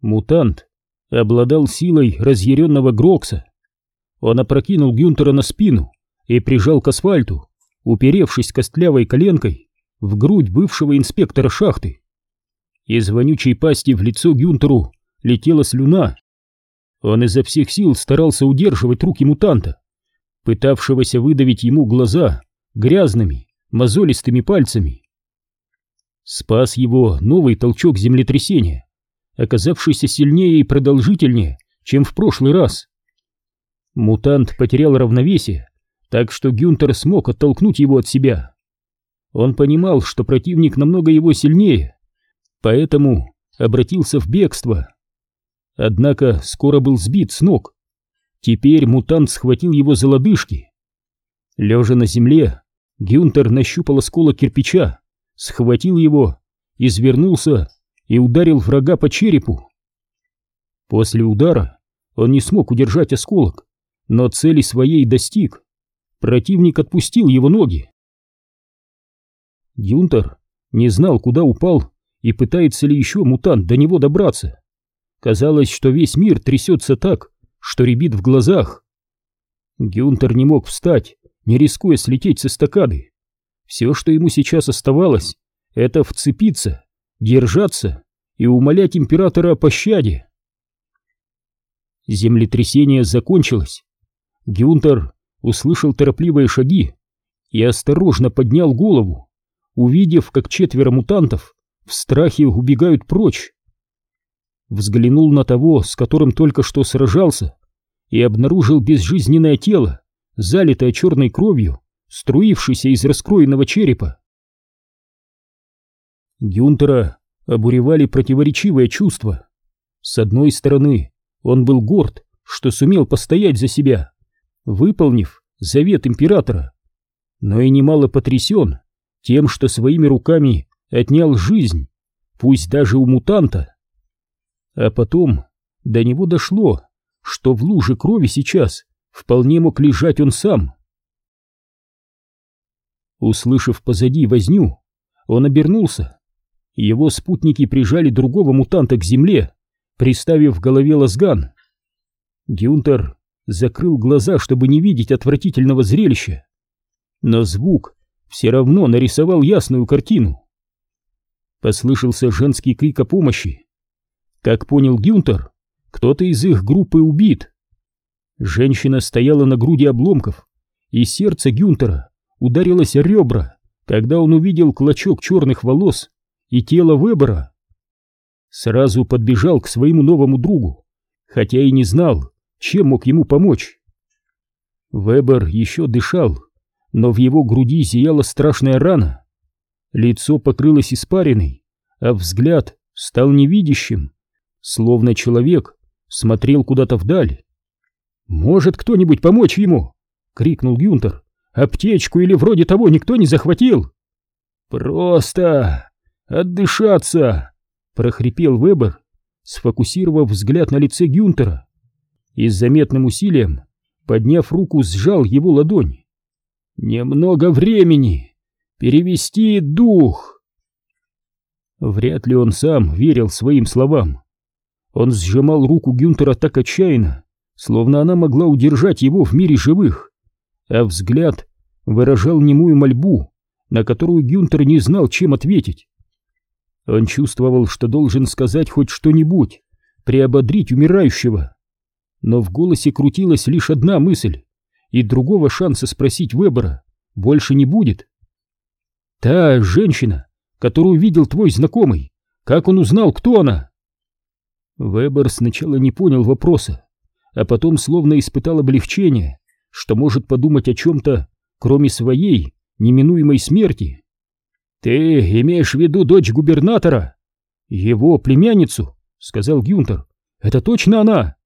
Мутант обладал силой разъяренного Грокса. Он опрокинул Гюнтера на спину и прижал к асфальту, уперевшись костлявой коленкой в грудь бывшего инспектора шахты. Из вонючей пасти в лицо Гюнтеру летела слюна. Он изо всех сил старался удерживать руки мутанта, пытавшегося выдавить ему глаза грязными, мозолистыми пальцами. Спас его новый толчок землетрясения, оказавшийся сильнее и продолжительнее, чем в прошлый раз. Мутант потерял равновесие, так что Гюнтер смог оттолкнуть его от себя. Он понимал, что противник намного его сильнее, поэтому обратился в бегство. Однако скоро был сбит с ног. Теперь мутант схватил его за лодыжки. Лежа на земле, Гюнтер нащупал осколок кирпича, схватил его, извернулся и ударил врага по черепу. После удара он не смог удержать осколок, но цели своей достиг. Противник отпустил его ноги. Гюнтер не знал, куда упал и пытается ли еще мутант до него добраться. Казалось, что весь мир трясется так, что рябит в глазах. Гюнтер не мог встать, не рискуя слететь со стакады. Все, что ему сейчас оставалось, это вцепиться, держаться и умолять императора о пощаде. Землетрясение закончилось. Гюнтер услышал торопливые шаги и осторожно поднял голову, увидев, как четверо мутантов в страхе убегают прочь. Взглянул на того, с которым только что сражался, и обнаружил безжизненное тело, залитое черной кровью, струившейся из раскроенного черепа. Гюнтера обуревали противоречивые чувства. С одной стороны, он был горд, что сумел постоять за себя, выполнив завет императора, но и немало потрясен тем, что своими руками отнял жизнь, пусть даже у мутанта. А потом до него дошло, что в луже крови сейчас вполне мог лежать он сам. Услышав позади возню, он обернулся. Его спутники прижали другого мутанта к земле, приставив в голове лазган. Гюнтер закрыл глаза, чтобы не видеть отвратительного зрелища. Но звук все равно нарисовал ясную картину. Послышался женский крик о помощи. Как понял Гюнтер, кто-то из их группы убит. Женщина стояла на груди обломков, и сердце Гюнтера ударилось о ребра, когда он увидел клочок черных волос и тело Вебера. Сразу подбежал к своему новому другу, хотя и не знал, чем мог ему помочь. Вебер еще дышал, но в его груди зияла страшная рана. Лицо покрылось испариной, а взгляд стал невидящим, словно человек смотрел куда-то вдаль. «Может кто-нибудь помочь ему?» — крикнул Гюнтер. «Аптечку или вроде того никто не захватил?» «Просто отдышаться!» — прохрипел Вебер, сфокусировав взгляд на лице Гюнтера и с заметным усилием, подняв руку, сжал его ладонь. «Немного времени! Перевести дух!» Вряд ли он сам верил своим словам. Он сжимал руку Гюнтера так отчаянно, словно она могла удержать его в мире живых, а взгляд выражал немую мольбу, на которую Гюнтер не знал, чем ответить. Он чувствовал, что должен сказать хоть что-нибудь, приободрить умирающего но в голосе крутилась лишь одна мысль, и другого шанса спросить Вебера больше не будет. «Та женщина, которую видел твой знакомый, как он узнал, кто она?» Вебер сначала не понял вопроса, а потом словно испытал облегчение, что может подумать о чем-то, кроме своей неминуемой смерти. «Ты имеешь в виду дочь губернатора?» «Его племянницу», — сказал Гюнтер. «Это точно она?»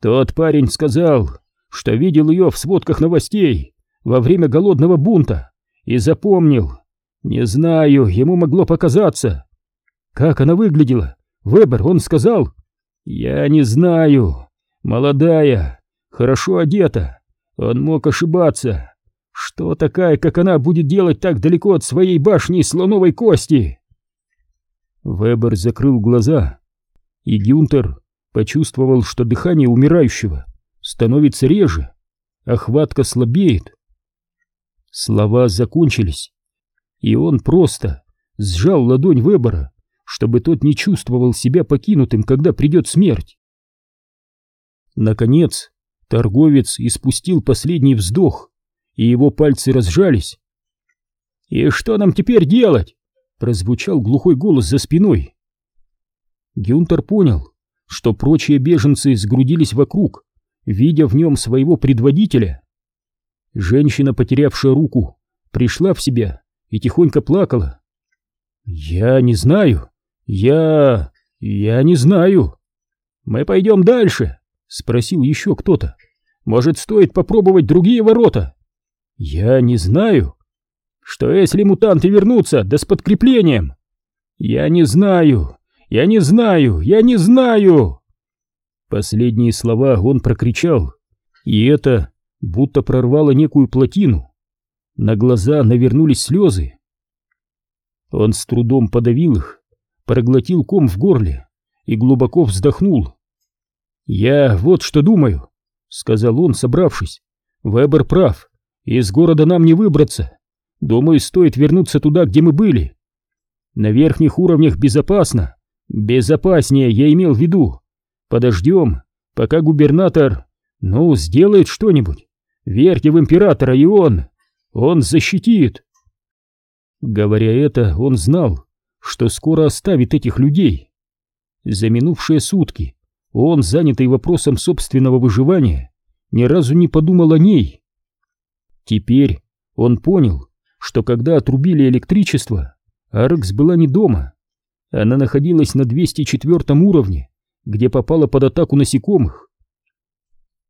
Тот парень сказал, что видел ее в сводках новостей во время голодного бунта и запомнил. Не знаю, ему могло показаться. Как она выглядела? Вебер, он сказал. Я не знаю. Молодая, хорошо одета. Он мог ошибаться. Что такая, как она, будет делать так далеко от своей башни слоновой кости? Вебер закрыл глаза И Гюнтер почувствовал, что дыхание умирающего становится реже, а хватка слабеет. Слова закончились, и он просто сжал ладонь Вебера, чтобы тот не чувствовал себя покинутым, когда придет смерть. Наконец, торговец испустил последний вздох, и его пальцы разжались. «И что нам теперь делать?» — прозвучал глухой голос за спиной. Гюнтер понял, что прочие беженцы сгрудились вокруг, видя в нем своего предводителя. Женщина, потерявшая руку, пришла в себя и тихонько плакала. «Я не знаю. Я... я не знаю. Мы пойдем дальше?» — спросил еще кто-то. «Может, стоит попробовать другие ворота?» «Я не знаю. Что если мутанты вернутся, да с подкреплением?» «Я не знаю. Я не знаю. Я не знаю!» Последние слова он прокричал, и это будто прорвало некую плотину. На глаза навернулись слезы. Он с трудом подавил их, проглотил ком в горле и глубоко вздохнул. «Я вот что думаю», — сказал он, собравшись. «Вебер прав, из города нам не выбраться. Думаю, стоит вернуться туда, где мы были. На верхних уровнях безопасно. Безопаснее, я имел в виду. Подождем, пока губернатор, ну, сделает что-нибудь. Верьте в императора, и он, он защитит. Говоря это, он знал, что скоро оставит этих людей. За минувшие сутки он, занятый вопросом собственного выживания, ни разу не подумал о ней. Теперь он понял, что когда отрубили электричество, Аркс была не дома. Она находилась на 204 уровне где попала под атаку насекомых.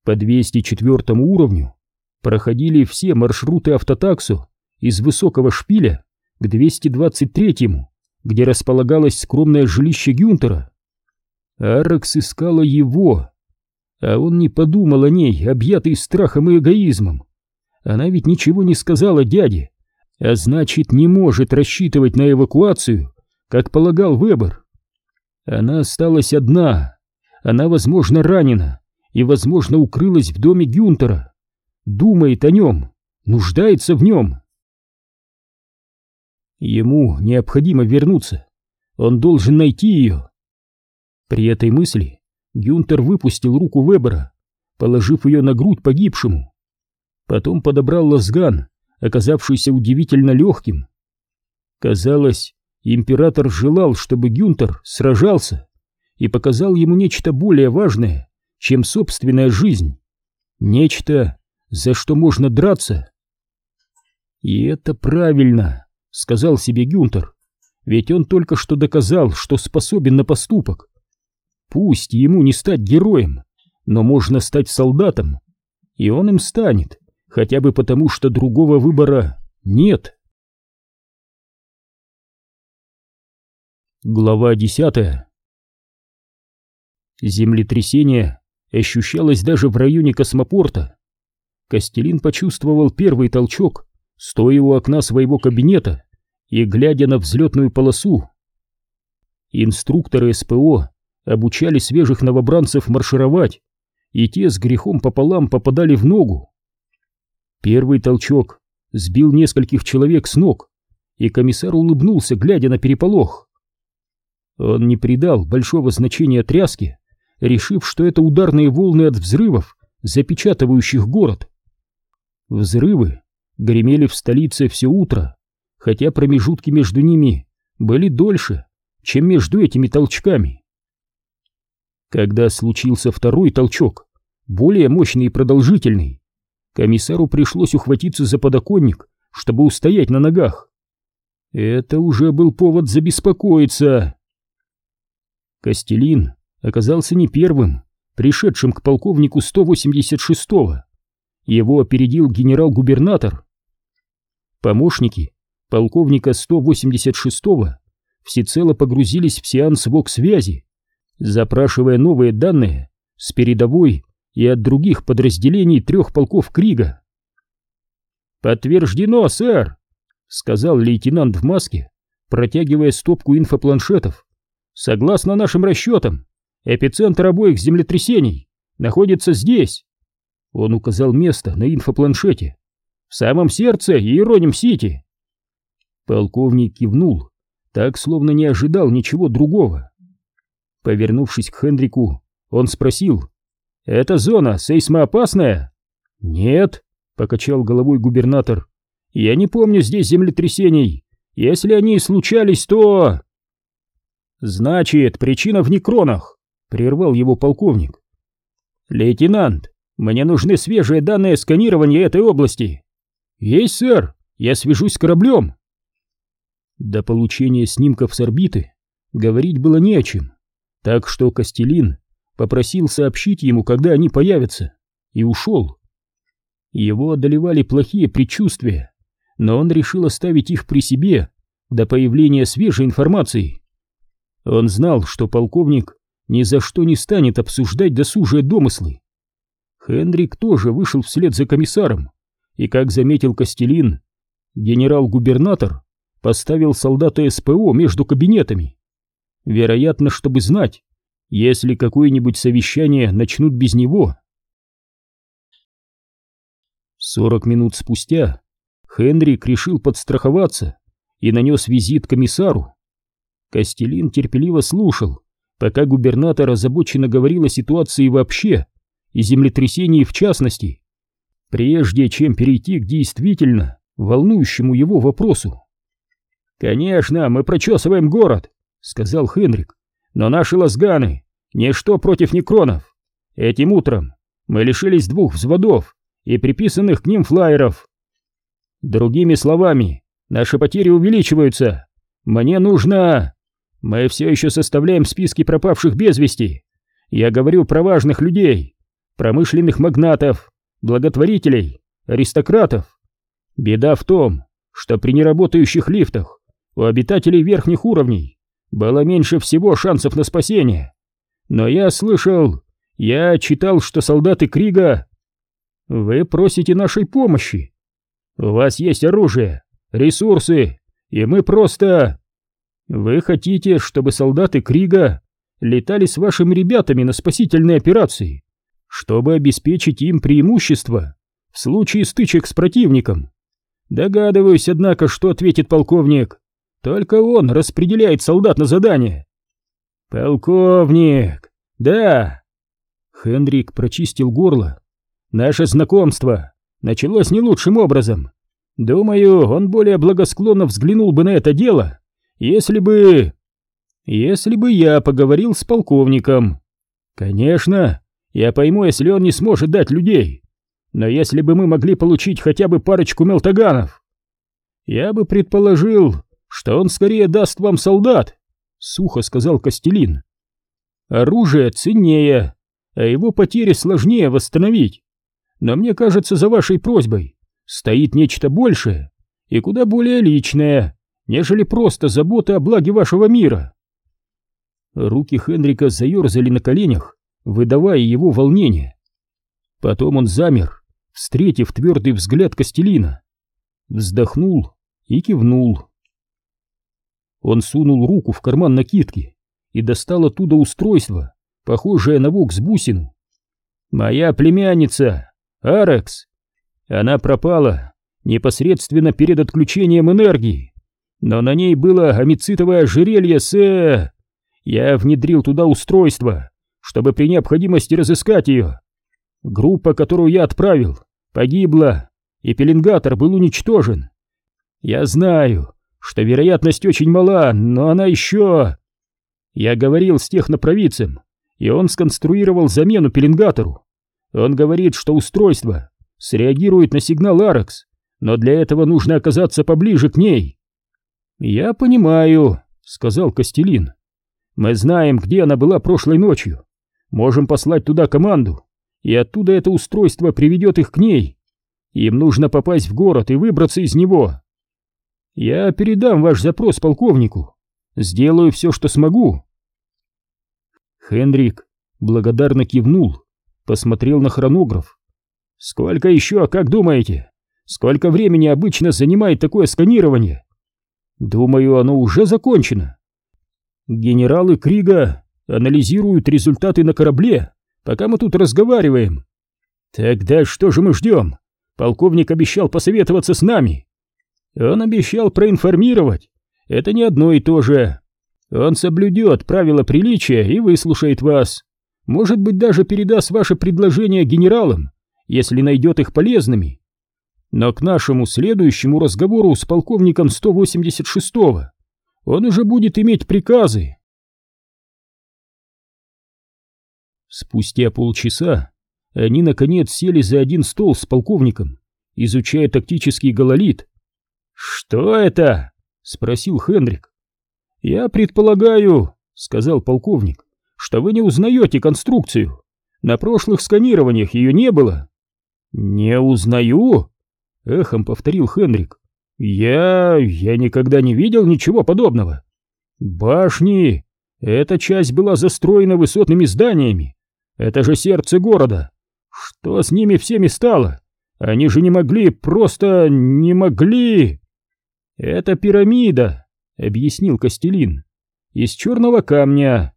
По 204 уровню проходили все маршруты автотаксу из высокого шпиля к 223, где располагалось скромное жилище Гюнтера. Аракс искала его, а он не подумал о ней, объятый страхом и эгоизмом. Она ведь ничего не сказала дяде, а значит не может рассчитывать на эвакуацию, как полагал выбор. Она осталась одна. Она, возможно, ранена и, возможно, укрылась в доме Гюнтера. Думает о нем, нуждается в нем. Ему необходимо вернуться. Он должен найти ее. При этой мысли Гюнтер выпустил руку Вебера, положив ее на грудь погибшему. Потом подобрал лазган, оказавшийся удивительно легким. Казалось, Император желал, чтобы Гюнтер сражался и показал ему нечто более важное, чем собственная жизнь. Нечто, за что можно драться. И это правильно, сказал себе Гюнтер, ведь он только что доказал, что способен на поступок. Пусть ему не стать героем, но можно стать солдатом, и он им станет, хотя бы потому, что другого выбора нет. Глава десятая Землетрясение ощущалось даже в районе космопорта. Костелин почувствовал первый толчок, стоя у окна своего кабинета и глядя на взлетную полосу. Инструкторы СПО обучали свежих новобранцев маршировать, и те с грехом пополам попадали в ногу. Первый толчок сбил нескольких человек с ног, и комиссар улыбнулся, глядя на переполох. Он не придал большого значения тряске, решив, что это ударные волны от взрывов, запечатывающих город. Взрывы гремели в столице все утро, хотя промежутки между ними были дольше, чем между этими толчками. Когда случился второй толчок, более мощный и продолжительный, комиссару пришлось ухватиться за подоконник, чтобы устоять на ногах. Это уже был повод забеспокоиться. Костелин оказался не первым, пришедшим к полковнику 186-го. Его опередил генерал-губернатор. Помощники полковника 186-го всецело погрузились в сеанс ВОК-связи, запрашивая новые данные с передовой и от других подразделений трех полков Крига. «Подтверждено, сэр!» — сказал лейтенант в маске, протягивая стопку инфопланшетов. Согласно нашим расчетам, Эпицентр обоих землетрясений находится здесь. Он указал место на инфопланшете. В самом сердце Иероним-Сити. Полковник кивнул, так словно не ожидал ничего другого. Повернувшись к Хендрику, он спросил, «Эта зона сейсмоопасная?» «Нет», — покачал головой губернатор, «я не помню здесь землетрясений. Если они и случались, то...» «Значит, причина в некронах», — прервал его полковник. «Лейтенант, мне нужны свежие данные сканирования этой области». «Есть, сэр, я свяжусь с кораблем». До получения снимков с орбиты говорить было не о чем, так что Костелин попросил сообщить ему, когда они появятся, и ушел. Его одолевали плохие предчувствия, но он решил оставить их при себе до появления свежей информации. Он знал, что полковник ни за что не станет обсуждать досужие домыслы. Хендрик тоже вышел вслед за комиссаром, и, как заметил Костелин, генерал-губернатор поставил солдата СПО между кабинетами. Вероятно, чтобы знать, если какое-нибудь совещание начнут без него. Сорок минут спустя Хенрик решил подстраховаться и нанес визит комиссару. Костелин терпеливо слушал, пока губернатор озабоченно говорил о ситуации вообще и землетрясении в частности, прежде чем перейти к действительно волнующему его вопросу. «Конечно, мы прочесываем город», — сказал Хенрик, «но наши лазганы — ничто против некронов. Этим утром мы лишились двух взводов и приписанных к ним флайеров. Другими словами, наши потери увеличиваются. Мне нужно... Мы все еще составляем списки пропавших без вести. Я говорю про важных людей, промышленных магнатов, благотворителей, аристократов. Беда в том, что при неработающих лифтах у обитателей верхних уровней было меньше всего шансов на спасение. Но я слышал, я читал, что солдаты Крига... Вы просите нашей помощи. У вас есть оружие, ресурсы, и мы просто... Вы хотите, чтобы солдаты Крига летали с вашими ребятами на спасительные операции, чтобы обеспечить им преимущество в случае стычек с противником. Догадываюсь, однако, что ответит полковник. Только он распределяет солдат на задание. Полковник, да. Хендрик прочистил горло. Наше знакомство началось не лучшим образом. Думаю, он более благосклонно взглянул бы на это дело, если бы... Если бы я поговорил с полковником. Конечно, я пойму, если он не сможет дать людей. Но если бы мы могли получить хотя бы парочку мелтаганов, я бы предположил, что он скорее даст вам солдат, сухо сказал Костелин. Оружие ценнее, а его потери сложнее восстановить. Но мне кажется, за вашей просьбой стоит нечто большее и куда более личное, нежели просто забота о благе вашего мира. Руки Хенрика заерзали на коленях, выдавая его волнение. Потом он замер, встретив твердый взгляд Костелина, вздохнул и кивнул. Он сунул руку в карман накидки и достал оттуда устройство, похожее на вокс-бусину. «Моя племянница, Арекс. Она пропала непосредственно перед отключением энергии, но на ней было амицитовое ожерелье с... Я внедрил туда устройство, чтобы при необходимости разыскать ее. Группа, которую я отправил, погибла, и пеленгатор был уничтожен. Я знаю, что вероятность очень мала, но она еще... Я говорил с технопровидцем, и он сконструировал замену пеленгатору. Он говорит, что устройство среагирует на сигнал Аракс, но для этого нужно оказаться поближе к ней. «Я понимаю», — сказал Костелин. «Мы знаем, где она была прошлой ночью. Можем послать туда команду, и оттуда это устройство приведет их к ней. Им нужно попасть в город и выбраться из него. Я передам ваш запрос полковнику. Сделаю все, что смогу. Хендрик благодарно кивнул, посмотрел на хронограф. Сколько еще, как думаете? Сколько времени обычно занимает такое сканирование? Думаю, оно уже закончено. Генералы Крига анализируют результаты на корабле, пока мы тут разговариваем. Тогда что же мы ждем? Полковник обещал посоветоваться с нами. Он обещал проинформировать. Это не одно и то же. Он соблюдет правила приличия и выслушает вас. Может быть, даже передаст ваше предложение генералам, если найдет их полезными. Но к нашему следующему разговору с полковником 186-го он уже будет иметь приказы. Спустя полчаса они наконец сели за один стол с полковником, изучая тактический гололит. «Что это?» — спросил Хендрик. «Я предполагаю», — сказал полковник, — «что вы не узнаете конструкцию. На прошлых сканированиях ее не было». «Не узнаю?» — эхом повторил Хендрик. «Я... я никогда не видел ничего подобного. Башни... Эта часть была застроена высотными зданиями. Это же сердце города. Что с ними всеми стало? Они же не могли, просто не могли. Это пирамида, объяснил Костелин. Из черного камня.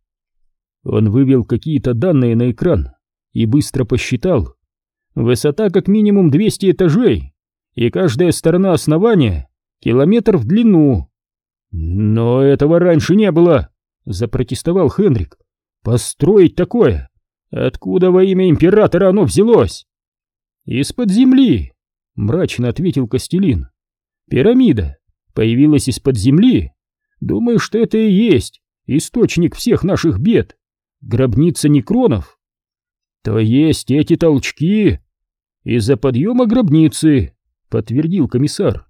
Он вывел какие-то данные на экран и быстро посчитал. Высота как минимум 200 этажей, и каждая сторона основания километр в длину. Но этого раньше не было, запротестовал Хенрик. Построить такое Откуда во имя императора оно взялось? Из-под земли, мрачно ответил Костелин. Пирамида появилась из-под земли. Думаю, что это и есть источник всех наших бед. Гробница некронов. То есть эти толчки из-за подъема гробницы, подтвердил комиссар.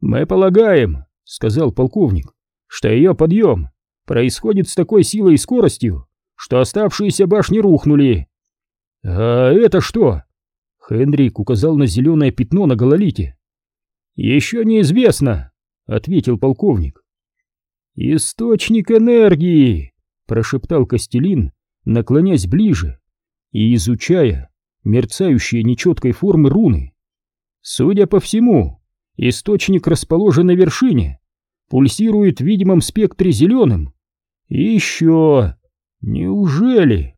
Мы полагаем, сказал полковник, что ее подъем происходит с такой силой и скоростью, что оставшиеся башни рухнули. «А это что?» Хендрик указал на зеленое пятно на гололите. «Еще неизвестно», — ответил полковник. «Источник энергии», — прошептал Костелин, наклонясь ближе и изучая мерцающие нечеткой формы руны. «Судя по всему, источник расположен на вершине, пульсирует в видимом спектре зеленым. И еще Неужели?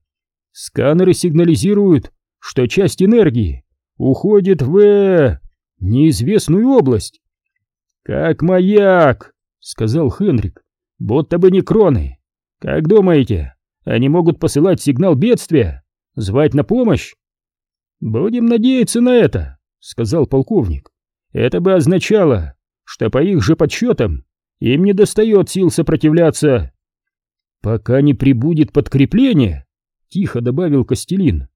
Сканеры сигнализируют, что часть энергии уходит в неизвестную область. Как маяк, сказал Хенрик. Будто бы не кроны. Как думаете, они могут посылать сигнал бедствия, звать на помощь? Будем надеяться на это, сказал полковник. Это бы означало, что по их же подсчетам им не достает сил сопротивляться. «Пока не прибудет подкрепление», — тихо добавил Костелин.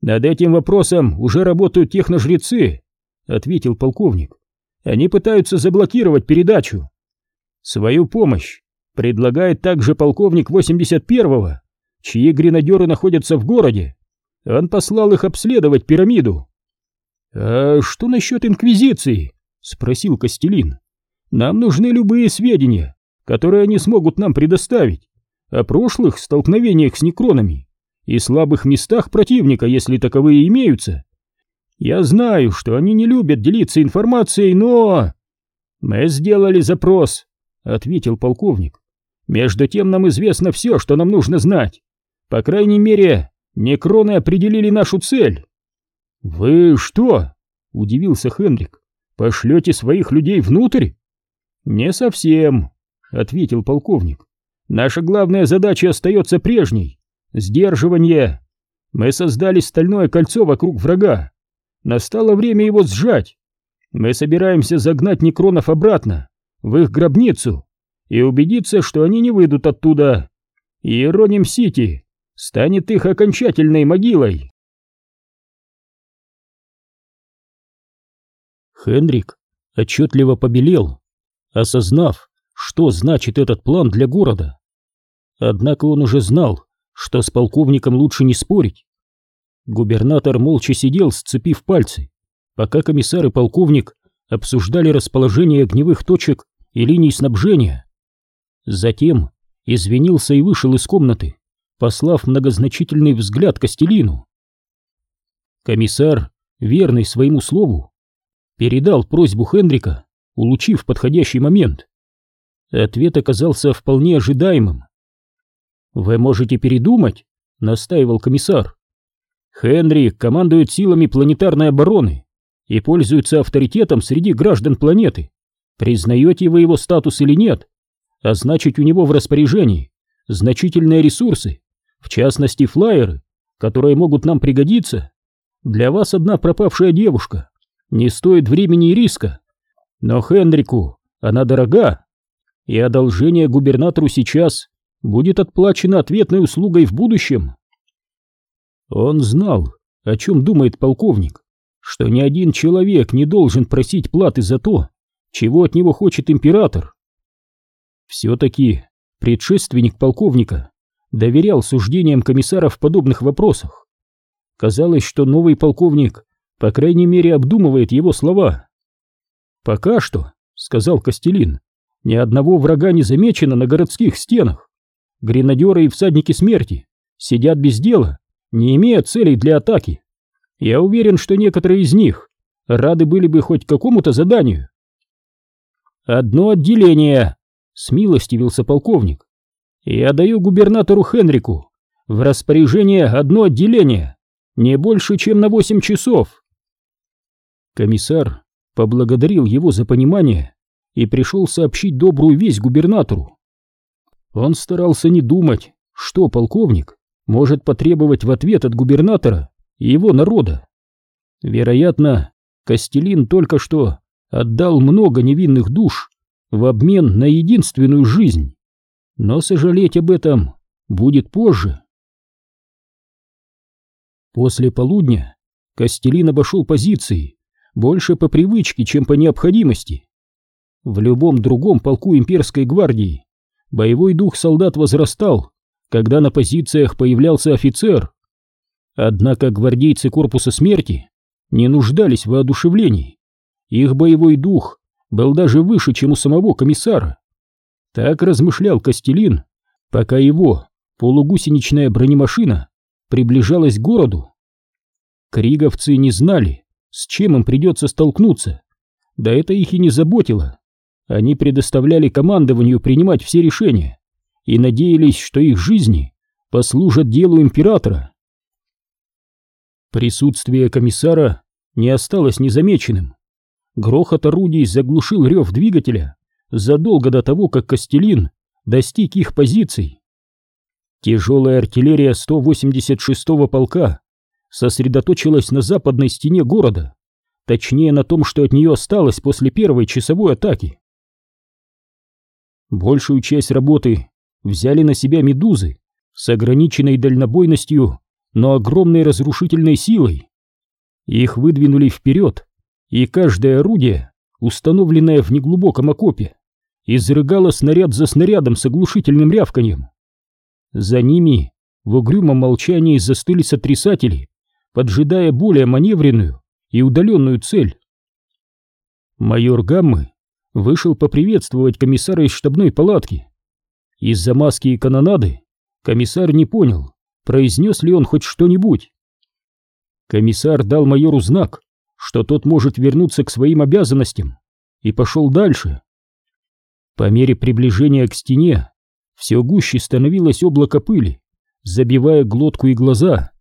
«Над этим вопросом уже работают техножрецы», — ответил полковник. «Они пытаются заблокировать передачу. Свою помощь предлагает также полковник 81-го, чьи гренадеры находятся в городе. Он послал их обследовать пирамиду». «А что насчет Инквизиции?» — спросил Костелин. «Нам нужны любые сведения, которые они смогут нам предоставить, о прошлых столкновениях с некронами и слабых местах противника, если таковые имеются. Я знаю, что они не любят делиться информацией, но... Мы сделали запрос, ответил полковник. Между тем нам известно все, что нам нужно знать. По крайней мере, некроны определили нашу цель. Вы что? Удивился Хенрик. Пошлете своих людей внутрь? Не совсем, ответил полковник. Наша главная задача остается прежней — сдерживание. Мы создали стальное кольцо вокруг врага. Настало время его сжать. Мы собираемся загнать некронов обратно, в их гробницу, и убедиться, что они не выйдут оттуда. Иероним-Сити станет их окончательной могилой. Хендрик отчетливо побелел, осознав, что значит этот план для города. Однако он уже знал, что с полковником лучше не спорить. Губернатор молча сидел, сцепив пальцы, пока комиссар и полковник обсуждали расположение огневых точек и линий снабжения. Затем извинился и вышел из комнаты, послав многозначительный взгляд Костелину. Комиссар, верный своему слову, передал просьбу Хендрика, улучив подходящий момент. Ответ оказался вполне ожидаемым. «Вы можете передумать», — настаивал комиссар. «Хенри командует силами планетарной обороны и пользуется авторитетом среди граждан планеты. Признаете вы его статус или нет? А значит, у него в распоряжении значительные ресурсы, в частности флайеры, которые могут нам пригодиться. Для вас одна пропавшая девушка не стоит времени и риска, но Хенрику она дорога, и одолжение губернатору сейчас будет отплачено ответной услугой в будущем. Он знал, о чем думает полковник, что ни один человек не должен просить платы за то, чего от него хочет император. Все-таки предшественник полковника доверял суждениям комиссара в подобных вопросах. Казалось, что новый полковник, по крайней мере, обдумывает его слова. «Пока что», — сказал Костелин, — «ни одного врага не замечено на городских стенах. Гренадеры и всадники смерти сидят без дела, не имея целей для атаки. Я уверен, что некоторые из них рады были бы хоть какому-то заданию, «Одно отделение!» — смилостивился полковник. «Я даю губернатору Хенрику в распоряжение одно отделение, не больше, чем на восемь часов». Комиссар поблагодарил его за понимание и пришел сообщить добрую весть губернатору. Он старался не думать, что полковник может потребовать в ответ от губернатора и его народа. Вероятно, Костелин только что отдал много невинных душ в обмен на единственную жизнь. Но сожалеть об этом будет позже. После полудня Костелин обошел позиции, больше по привычке, чем по необходимости. В любом другом полку имперской гвардии боевой дух солдат возрастал, когда на позициях появлялся офицер. Однако гвардейцы корпуса смерти не нуждались в воодушевлении. Их боевой дух был даже выше, чем у самого комиссара. Так размышлял Костелин, пока его полугусеничная бронемашина приближалась к городу. Криговцы не знали, с чем им придется столкнуться, да это их и не заботило. Они предоставляли командованию принимать все решения и надеялись, что их жизни послужат делу императора. Присутствие комиссара не осталось незамеченным. Грохот орудий заглушил рев двигателя задолго до того, как Костелин достиг их позиций. Тяжелая артиллерия 186-го полка сосредоточилась на западной стене города, точнее на том, что от нее осталось после первой часовой атаки. Большую часть работы взяли на себя медузы с ограниченной дальнобойностью, но огромной разрушительной силой. Их выдвинули вперед и каждое орудие, установленное в неглубоком окопе, изрыгало снаряд за снарядом с оглушительным рявканьем. За ними в угрюмом молчании застыли сотрясатели, поджидая более маневренную и удаленную цель. Майор Гаммы вышел поприветствовать комиссара из штабной палатки. Из-за маски и канонады комиссар не понял, произнес ли он хоть что-нибудь. Комиссар дал майору знак, что тот может вернуться к своим обязанностям, и пошел дальше. По мере приближения к стене все гуще становилось облако пыли, забивая глотку и глаза.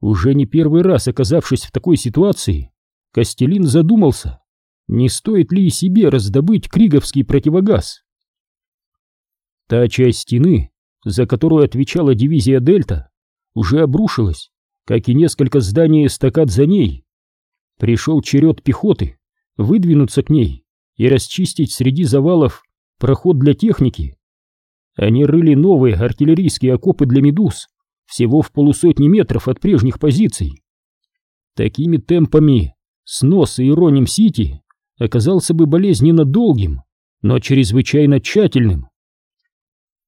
Уже не первый раз оказавшись в такой ситуации, Костелин задумался, не стоит ли и себе раздобыть криговский противогаз. Та часть стены, за которую отвечала дивизия «Дельта», уже обрушилась, как и несколько зданий эстакад за ней. Пришел черед пехоты выдвинуться к ней и расчистить среди завалов проход для техники. Они рыли новые артиллерийские окопы для медуз, всего в полусотни метров от прежних позиций. Такими темпами снос Иероним-Сити оказался бы болезненно долгим, но чрезвычайно тщательным.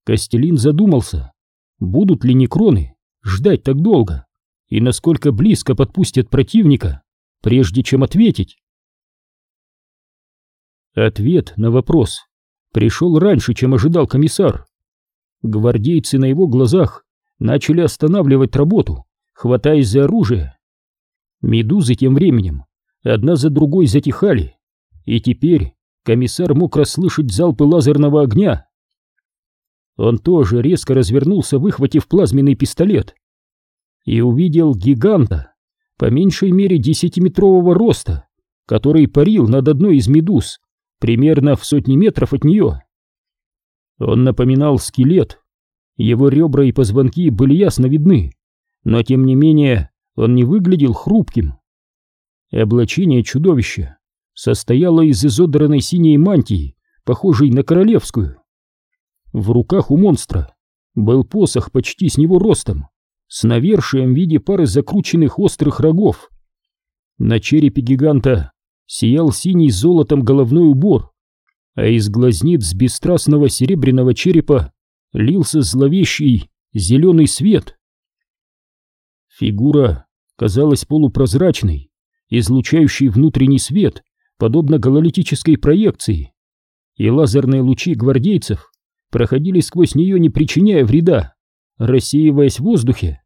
Костелин задумался, будут ли некроны ждать так долго и насколько близко подпустят противника прежде чем ответить. Ответ на вопрос пришел раньше, чем ожидал комиссар. Гвардейцы на его глазах начали останавливать работу, хватаясь за оружие. Медузы тем временем одна за другой затихали, и теперь комиссар мог расслышать залпы лазерного огня. Он тоже резко развернулся, выхватив плазменный пистолет. И увидел гиганта, по меньшей мере десятиметрового роста, который парил над одной из медуз, примерно в сотни метров от нее. Он напоминал скелет. Его ребра и позвонки были ясно видны, но тем не менее он не выглядел хрупким. Облачение чудовища состояло из изодранной синей мантии, похожей на королевскую. В руках у монстра был посох почти с него ростом, с навершием в виде пары закрученных острых рогов. На черепе гиганта сиял синий золотом головной убор, а из глазниц бесстрастного серебряного черепа лился зловещий зеленый свет. Фигура казалась полупрозрачной, излучающей внутренний свет, подобно гололитической проекции, и лазерные лучи гвардейцев проходили сквозь нее, не причиняя вреда, рассеиваясь в воздухе.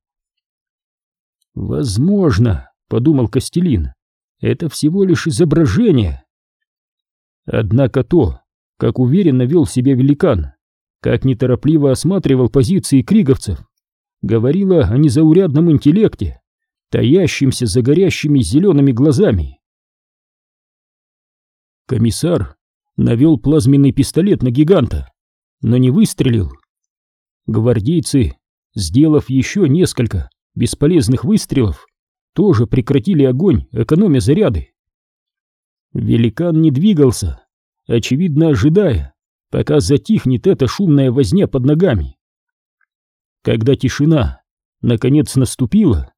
«Возможно», — подумал Костелин, — «это всего лишь изображение». Однако то, как уверенно вел себя великан, как неторопливо осматривал позиции криговцев, говорило о незаурядном интеллекте, таящимся за горящими зелеными глазами. Комиссар навел плазменный пистолет на гиганта, но не выстрелил. Гвардейцы, сделав еще несколько бесполезных выстрелов, тоже прекратили огонь, экономя заряды. Великан не двигался, очевидно ожидая, пока затихнет эта шумная возня под ногами. Когда тишина наконец наступила,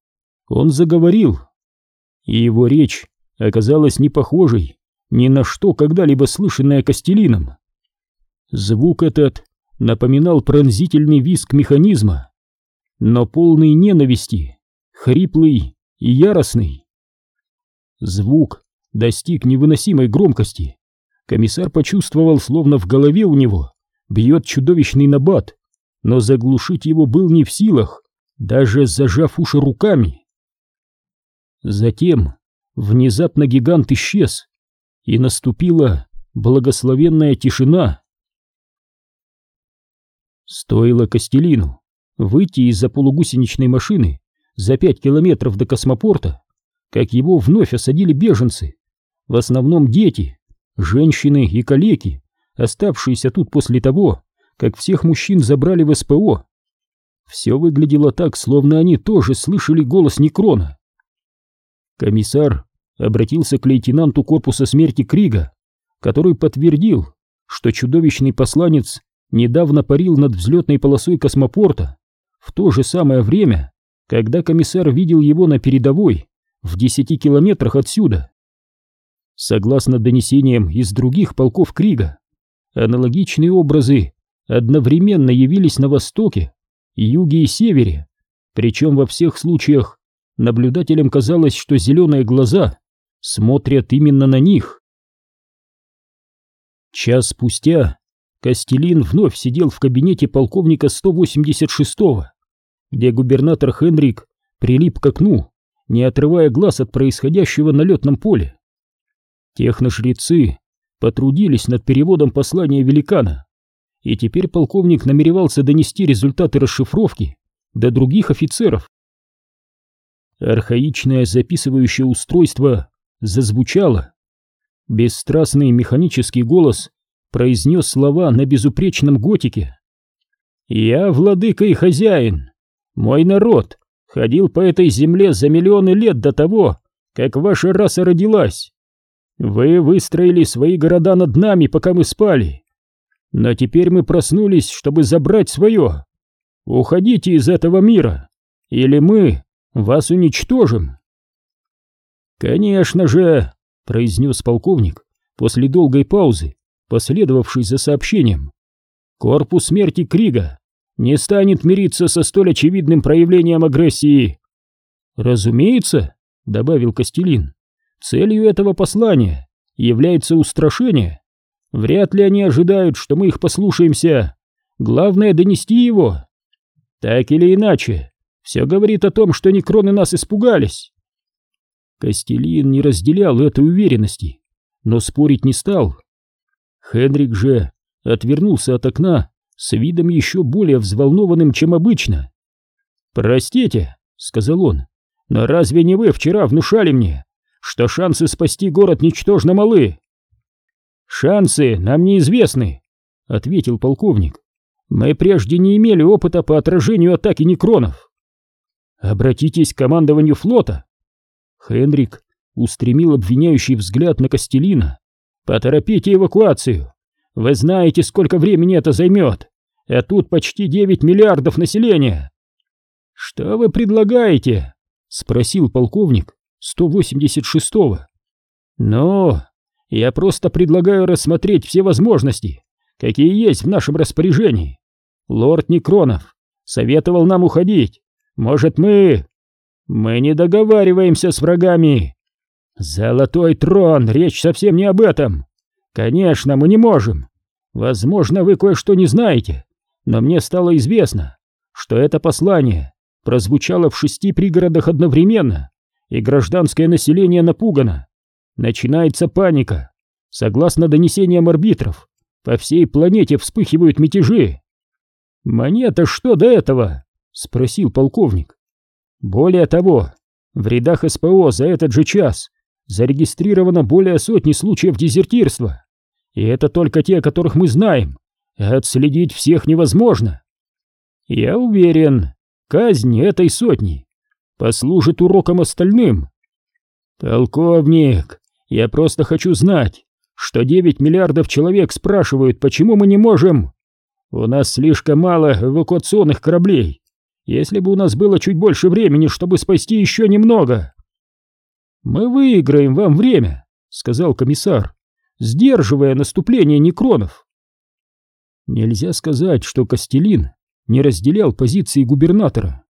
он заговорил, и его речь оказалась не похожей ни на что когда-либо слышанное Костелином. Звук этот напоминал пронзительный визг механизма, но полный ненависти, хриплый и яростный. Звук достиг невыносимой громкости. Комиссар почувствовал, словно в голове у него бьет чудовищный набат, но заглушить его был не в силах, даже зажав уши руками. Затем внезапно гигант исчез, и наступила благословенная тишина. Стоило Костелину выйти из-за полугусеничной машины за пять километров до космопорта, как его вновь осадили беженцы, в основном дети, женщины и калеки, оставшиеся тут после того, как всех мужчин забрали в СПО. Все выглядело так, словно они тоже слышали голос Некрона. Комиссар обратился к лейтенанту корпуса смерти Крига, который подтвердил, что чудовищный посланец недавно парил над взлетной полосой космопорта в то же самое время, когда комиссар видел его на передовой в десяти километрах отсюда. Согласно донесениям из других полков Крига, аналогичные образы одновременно явились на востоке, юге и севере, причем во всех случаях наблюдателям казалось, что зеленые глаза смотрят именно на них. Час спустя Костелин вновь сидел в кабинете полковника 186-го, где губернатор Хенрик прилип к окну, не отрывая глаз от происходящего на летном поле. Техношрецы потрудились над переводом послания великана, и теперь полковник намеревался донести результаты расшифровки до других офицеров. Архаичное записывающее устройство зазвучало. Бесстрастный механический голос произнес слова на безупречном готике. «Я владыка и хозяин. Мой народ ходил по этой земле за миллионы лет до того, как ваша раса родилась. Вы выстроили свои города над нами, пока мы спали. Но теперь мы проснулись, чтобы забрать свое. Уходите из этого мира, или мы вас уничтожим. «Конечно же», — произнес полковник после долгой паузы, последовавшей за сообщением. «Корпус смерти Крига не станет мириться со столь очевидным проявлением агрессии». «Разумеется», — добавил Костелин, — «целью этого послания является устрашение. Вряд ли они ожидают, что мы их послушаемся. Главное — донести его. Так или иначе, все говорит о том, что некроны нас испугались». Костелин не разделял этой уверенности, но спорить не стал. Хенрик же отвернулся от окна с видом еще более взволнованным, чем обычно. «Простите», — сказал он, — «но разве не вы вчера внушали мне, что шансы спасти город ничтожно малы?» «Шансы нам неизвестны», — ответил полковник. «Мы прежде не имели опыта по отражению атаки некронов». «Обратитесь к командованию флота». Хенрик устремил обвиняющий взгляд на Костелина. «Поторопите эвакуацию. Вы знаете, сколько времени это займет. А тут почти 9 миллиардов населения». «Что вы предлагаете?» — спросил полковник 186-го. «Ну, я просто предлагаю рассмотреть все возможности, какие есть в нашем распоряжении. Лорд Некронов советовал нам уходить. Может, мы... Мы не договариваемся с врагами. Золотой трон, речь совсем не об этом. Конечно, мы не можем. Возможно, вы кое-что не знаете, но мне стало известно, что это послание прозвучало в шести пригородах одновременно, и гражданское население напугано. Начинается паника. Согласно донесениям арбитров, по всей планете вспыхивают мятежи. «Мне-то что до этого?» — спросил полковник. «Более того, в рядах СПО за этот же час зарегистрировано более сотни случаев дезертирства. И это только те, о которых мы знаем. Отследить всех невозможно. Я уверен, казнь этой сотни послужит уроком остальным. Полковник, я просто хочу знать, что 9 миллиардов человек спрашивают, почему мы не можем... У нас слишком мало эвакуационных кораблей. Если бы у нас было чуть больше времени, чтобы спасти еще немного... Мы выиграем вам время, сказал комиссар, сдерживая наступление некронов. Нельзя сказать, что Костелин не разделял позиции губернатора.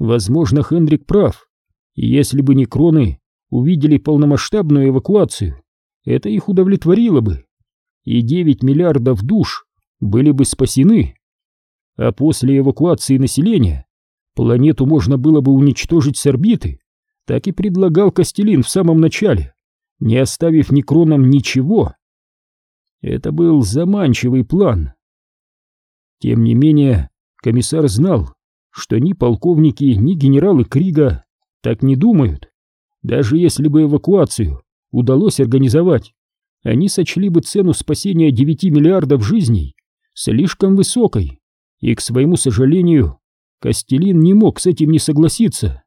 Возможно, Хендрик прав, и если бы некроны увидели полномасштабную эвакуацию, это их удовлетворило бы, и 9 миллиардов душ были бы спасены. А после эвакуации населения планету можно было бы уничтожить с орбиты, так и предлагал Костелин в самом начале, не оставив Некронам ничего. Это был заманчивый план. Тем не менее, комиссар знал, что ни полковники, ни генералы Крига так не думают. Даже если бы эвакуацию удалось организовать, они сочли бы цену спасения 9 миллиардов жизней слишком высокой, и, к своему сожалению, Костелин не мог с этим не согласиться.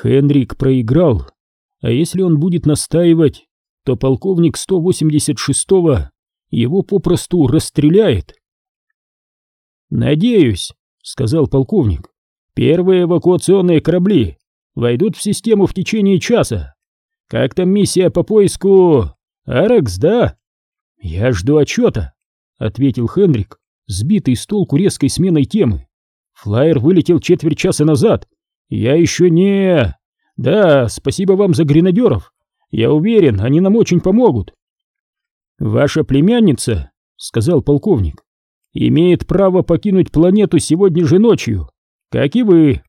Хенрик проиграл, а если он будет настаивать, то полковник 186-го его попросту расстреляет. «Надеюсь», — сказал полковник, — «первые эвакуационные корабли войдут в систему в течение часа. Как там миссия по поиску... Арекс, да? Я жду отчета, ответил Хенрик, сбитый с толку резкой сменой темы. Флайер вылетел четверть часа назад. Я еще не... Да, спасибо вам за гренадеров. Я уверен, они нам очень помогут. Ваша племянница, сказал полковник, имеет право покинуть планету сегодня же ночью, как и вы.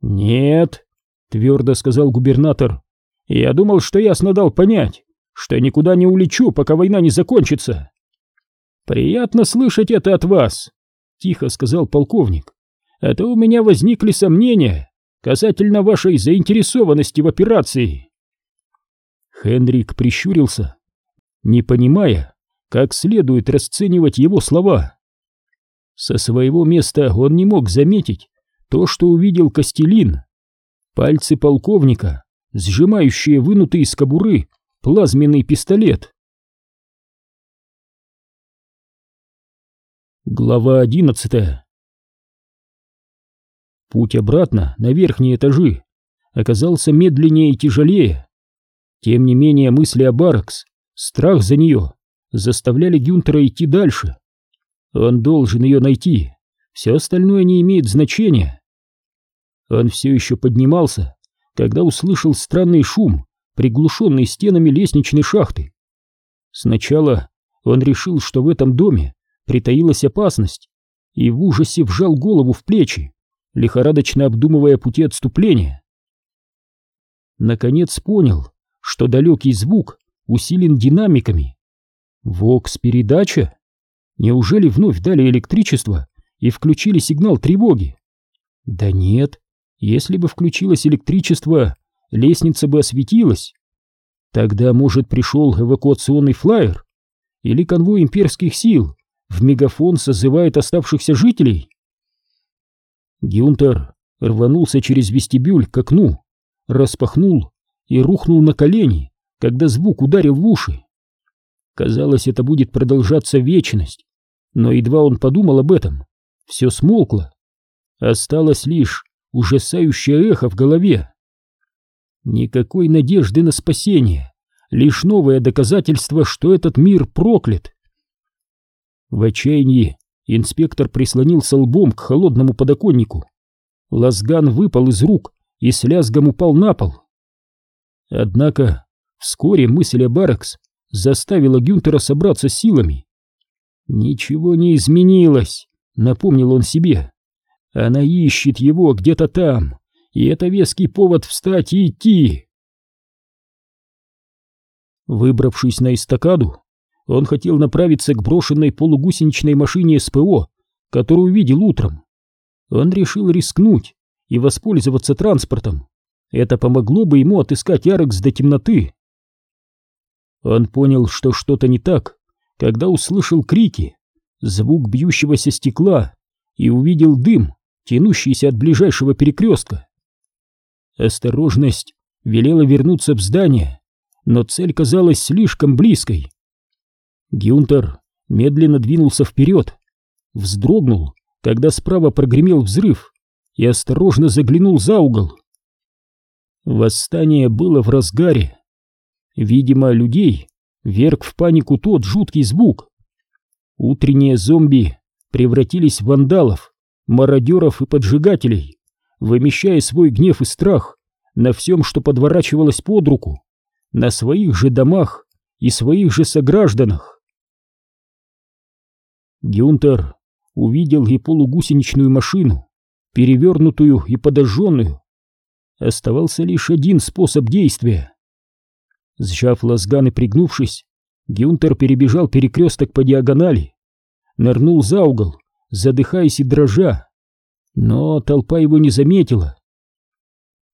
Нет, твердо сказал губернатор. Я думал, что ясно дал понять, что никуда не улечу, пока война не закончится. Приятно слышать это от вас, тихо сказал полковник. А то у меня возникли сомнения касательно вашей заинтересованности в операции. Хендрик прищурился, не понимая, как следует расценивать его слова. Со своего места он не мог заметить то, что увидел Костелин. Пальцы полковника, сжимающие вынутый из кобуры плазменный пистолет. Глава одиннадцатая Путь обратно на верхние этажи оказался медленнее и тяжелее. Тем не менее мысли о Баракс, страх за нее, заставляли Гюнтера идти дальше. Он должен ее найти, все остальное не имеет значения. Он все еще поднимался, когда услышал странный шум, приглушенный стенами лестничной шахты. Сначала он решил, что в этом доме притаилась опасность, и в ужасе вжал голову в плечи, лихорадочно обдумывая пути отступления. Наконец понял, что далекий звук усилен динамиками. Вокс-передача? Неужели вновь дали электричество и включили сигнал тревоги? Да нет, если бы включилось электричество, лестница бы осветилась. Тогда, может, пришел эвакуационный флайер? Или конвой имперских сил в мегафон созывает оставшихся жителей? Гюнтер рванулся через вестибюль к окну, распахнул и рухнул на колени, когда звук ударил в уши. Казалось, это будет продолжаться вечность, но едва он подумал об этом, все смолкло. Осталось лишь ужасающее эхо в голове. Никакой надежды на спасение, лишь новое доказательство, что этот мир проклят. В отчаянии инспектор прислонился лбом к холодному подоконнику. Лазган выпал из рук и с лязгом упал на пол. Однако вскоре мысль о Баракс заставила Гюнтера собраться силами. «Ничего не изменилось», — напомнил он себе. «Она ищет его где-то там, и это веский повод встать и идти». Выбравшись на эстакаду, он хотел направиться к брошенной полугусеничной машине СПО, которую видел утром. Он решил рискнуть и воспользоваться транспортом. Это помогло бы ему отыскать Арекс до темноты. Он понял, что что-то не так, когда услышал крики, звук бьющегося стекла и увидел дым, тянущийся от ближайшего перекрестка. Осторожность велела вернуться в здание, но цель казалась слишком близкой. Гюнтер медленно двинулся вперед, вздрогнул, когда справа прогремел взрыв, и осторожно заглянул за угол. Восстание было в разгаре. Видимо, людей верг в панику тот жуткий звук. Утренние зомби превратились в вандалов, мародеров и поджигателей, вымещая свой гнев и страх на всем, что подворачивалось под руку, на своих же домах и своих же согражданах. Гюнтер увидел и полугусеничную машину, перевернутую и подожженную. Оставался лишь один способ действия. Сжав лазган и пригнувшись, Гюнтер перебежал перекресток по диагонали, нырнул за угол, задыхаясь и дрожа, но толпа его не заметила.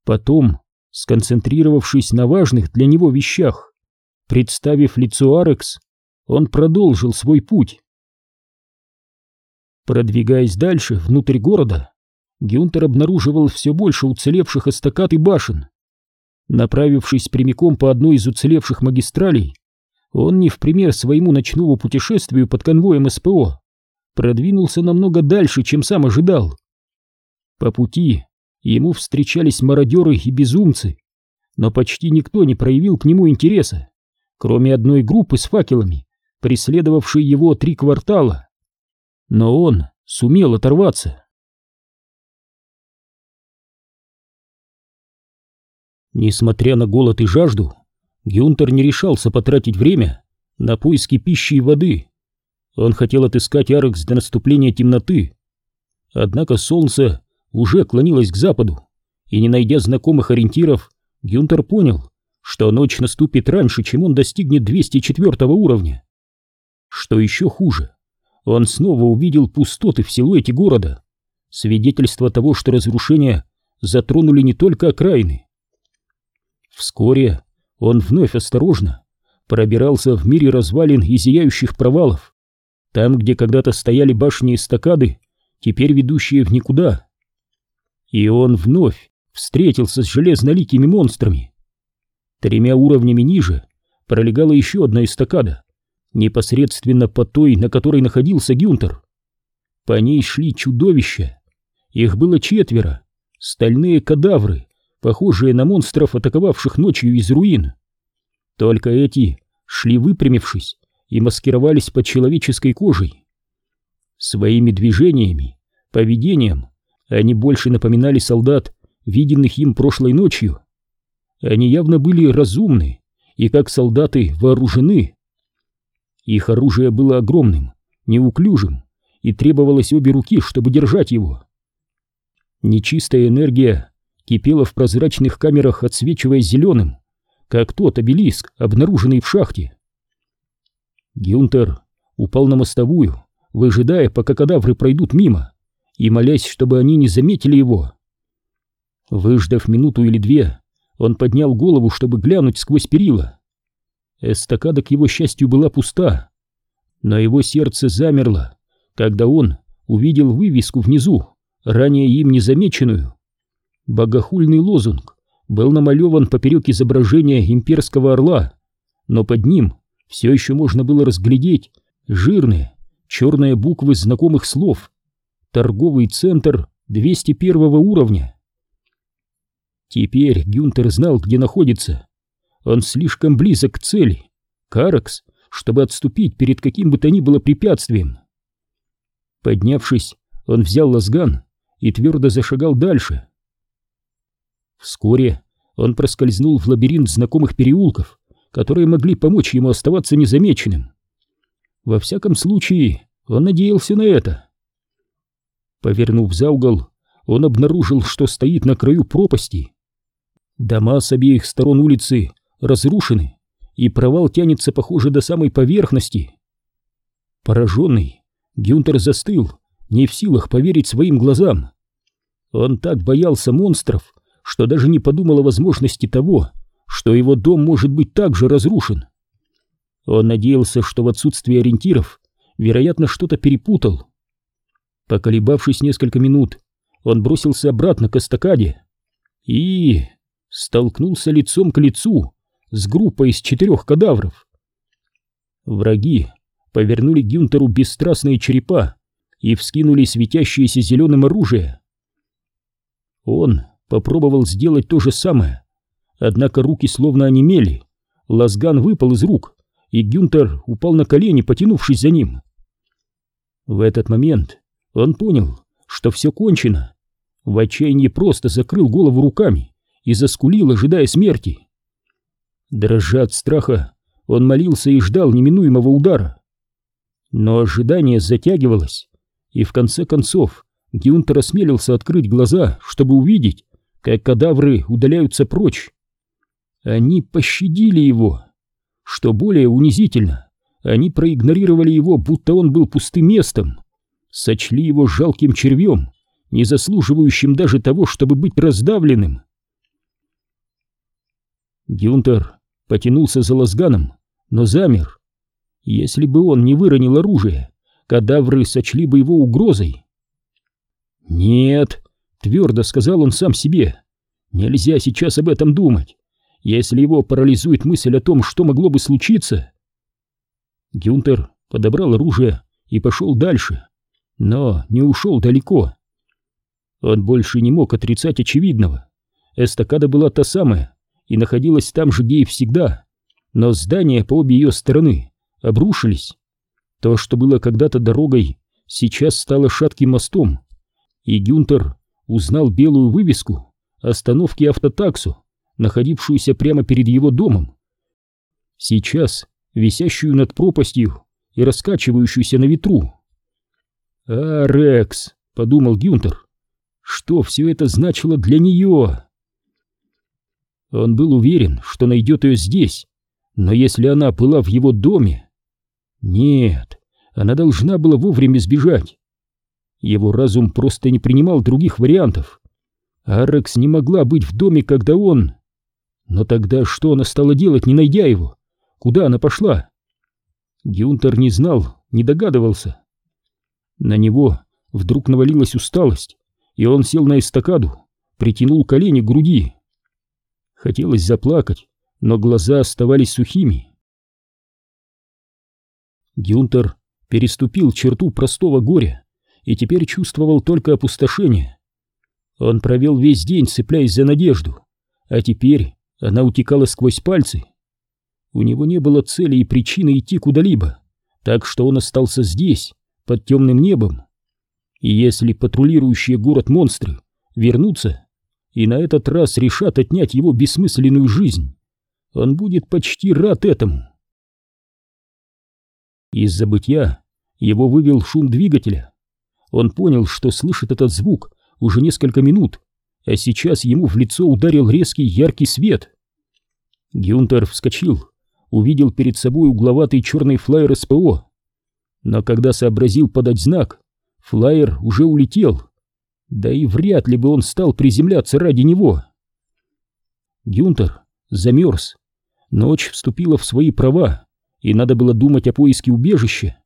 Потом, сконцентрировавшись на важных для него вещах, представив лицо Арекс, он продолжил свой путь. Продвигаясь дальше, внутрь города, Гюнтер обнаруживал все больше уцелевших эстакад и башен. Направившись прямиком по одной из уцелевших магистралей, он не в пример своему ночному путешествию под конвоем СПО продвинулся намного дальше, чем сам ожидал. По пути ему встречались мародеры и безумцы, но почти никто не проявил к нему интереса, кроме одной группы с факелами, преследовавшей его три квартала. Но он сумел оторваться. Несмотря на голод и жажду, Гюнтер не решался потратить время на поиски пищи и воды. Он хотел отыскать Арекс до наступления темноты. Однако солнце уже клонилось к западу, и не найдя знакомых ориентиров, Гюнтер понял, что ночь наступит раньше, чем он достигнет 204 уровня. Что еще хуже, он снова увидел пустоты в силуэте города, свидетельство того, что разрушения затронули не только окраины, Вскоре он вновь осторожно пробирался в мире развалин и зияющих провалов. Там, где когда-то стояли башни и стакады, теперь ведущие в никуда. И он вновь встретился с железноликими монстрами. Тремя уровнями ниже пролегала еще одна эстакада, непосредственно по той, на которой находился Гюнтер. По ней шли чудовища. Их было четверо, стальные кадавры, похожие на монстров, атаковавших ночью из руин. Только эти шли выпрямившись и маскировались под человеческой кожей. Своими движениями, поведением они больше напоминали солдат, виденных им прошлой ночью. Они явно были разумны и, как солдаты, вооружены. Их оружие было огромным, неуклюжим, и требовалось обе руки, чтобы держать его. Нечистая энергия кипела в прозрачных камерах, отсвечивая зеленым, как тот обелиск, обнаруженный в шахте. Гюнтер упал на мостовую, выжидая, пока кадавры пройдут мимо, и молясь, чтобы они не заметили его. Выждав минуту или две, он поднял голову, чтобы глянуть сквозь перила. Эстакада, к его счастью, была пуста, но его сердце замерло, когда он увидел вывеску внизу, ранее им незамеченную. Богохульный лозунг был намалеван поперек изображения имперского орла, но под ним все еще можно было разглядеть жирные черные буквы знакомых слов «Торговый центр 201 уровня». Теперь Гюнтер знал, где находится. Он слишком близок к цели. Каракс, чтобы отступить перед каким бы то ни было препятствием. Поднявшись, он взял лазган и твердо зашагал дальше. Вскоре он проскользнул в лабиринт знакомых переулков, которые могли помочь ему оставаться незамеченным. Во всяком случае, он надеялся на это. Повернув за угол, он обнаружил, что стоит на краю пропасти. Дома с обеих сторон улицы разрушены, и провал тянется, похоже, до самой поверхности. Пораженный, Гюнтер застыл, не в силах поверить своим глазам. Он так боялся монстров, что даже не подумал о возможности того, что его дом может быть также разрушен. Он надеялся, что в отсутствии ориентиров, вероятно, что-то перепутал. Поколебавшись несколько минут, он бросился обратно к эстакаде и столкнулся лицом к лицу с группой из четырех кадавров. Враги повернули Гюнтеру бесстрастные черепа и вскинули светящееся зеленым оружие. Он попробовал сделать то же самое, однако руки словно онемели, лазган выпал из рук, и Гюнтер упал на колени, потянувшись за ним. В этот момент он понял, что все кончено. В отчаянии просто закрыл голову руками и заскулил, ожидая смерти. Дрожа от страха, он молился и ждал неминуемого удара. Но ожидание затягивалось, и в конце концов Гюнтер осмелился открыть глаза, чтобы увидеть, как кадавры удаляются прочь. Они пощадили его. Что более унизительно, они проигнорировали его, будто он был пустым местом, сочли его жалким червем, не заслуживающим даже того, чтобы быть раздавленным. Гюнтер потянулся за лазганом, но замер. Если бы он не выронил оружие, кадавры сочли бы его угрозой. «Нет», — твердо сказал он сам себе, — «нельзя сейчас об этом думать. Если его парализует мысль о том, что могло бы случиться...» Гюнтер подобрал оружие и пошел дальше, но не ушел далеко. Он больше не мог отрицать очевидного. Эстакада была та самая, и находилась там же, где и всегда, но здания по обе ее стороны обрушились. То, что было когда-то дорогой, сейчас стало шатким мостом, и Гюнтер узнал белую вывеску остановки автотаксу, находившуюся прямо перед его домом. Сейчас висящую над пропастью и раскачивающуюся на ветру. «А, Рекс!» — подумал Гюнтер. «Что все это значило для нее?» Он был уверен, что найдет ее здесь, но если она была в его доме... Нет, она должна была вовремя сбежать. Его разум просто не принимал других вариантов. Арекс не могла быть в доме, когда он... Но тогда что она стала делать, не найдя его? Куда она пошла? Гюнтер не знал, не догадывался. На него вдруг навалилась усталость, и он сел на эстакаду, притянул колени к груди. Хотелось заплакать, но глаза оставались сухими. Гюнтер переступил черту простого горя и теперь чувствовал только опустошение. Он провел весь день, цепляясь за надежду, а теперь она утекала сквозь пальцы. У него не было цели и причины идти куда-либо, так что он остался здесь, под темным небом. И если патрулирующие город монстры вернутся, и на этот раз решат отнять его бессмысленную жизнь. Он будет почти рад этому. Из забытья его вывел шум двигателя. Он понял, что слышит этот звук уже несколько минут, а сейчас ему в лицо ударил резкий яркий свет. Гюнтер вскочил, увидел перед собой угловатый черный флайер СПО. Но когда сообразил подать знак, флайер уже улетел. Да и вряд ли бы он стал приземляться ради него. Гюнтер замерз. Ночь вступила в свои права, и надо было думать о поиске убежища.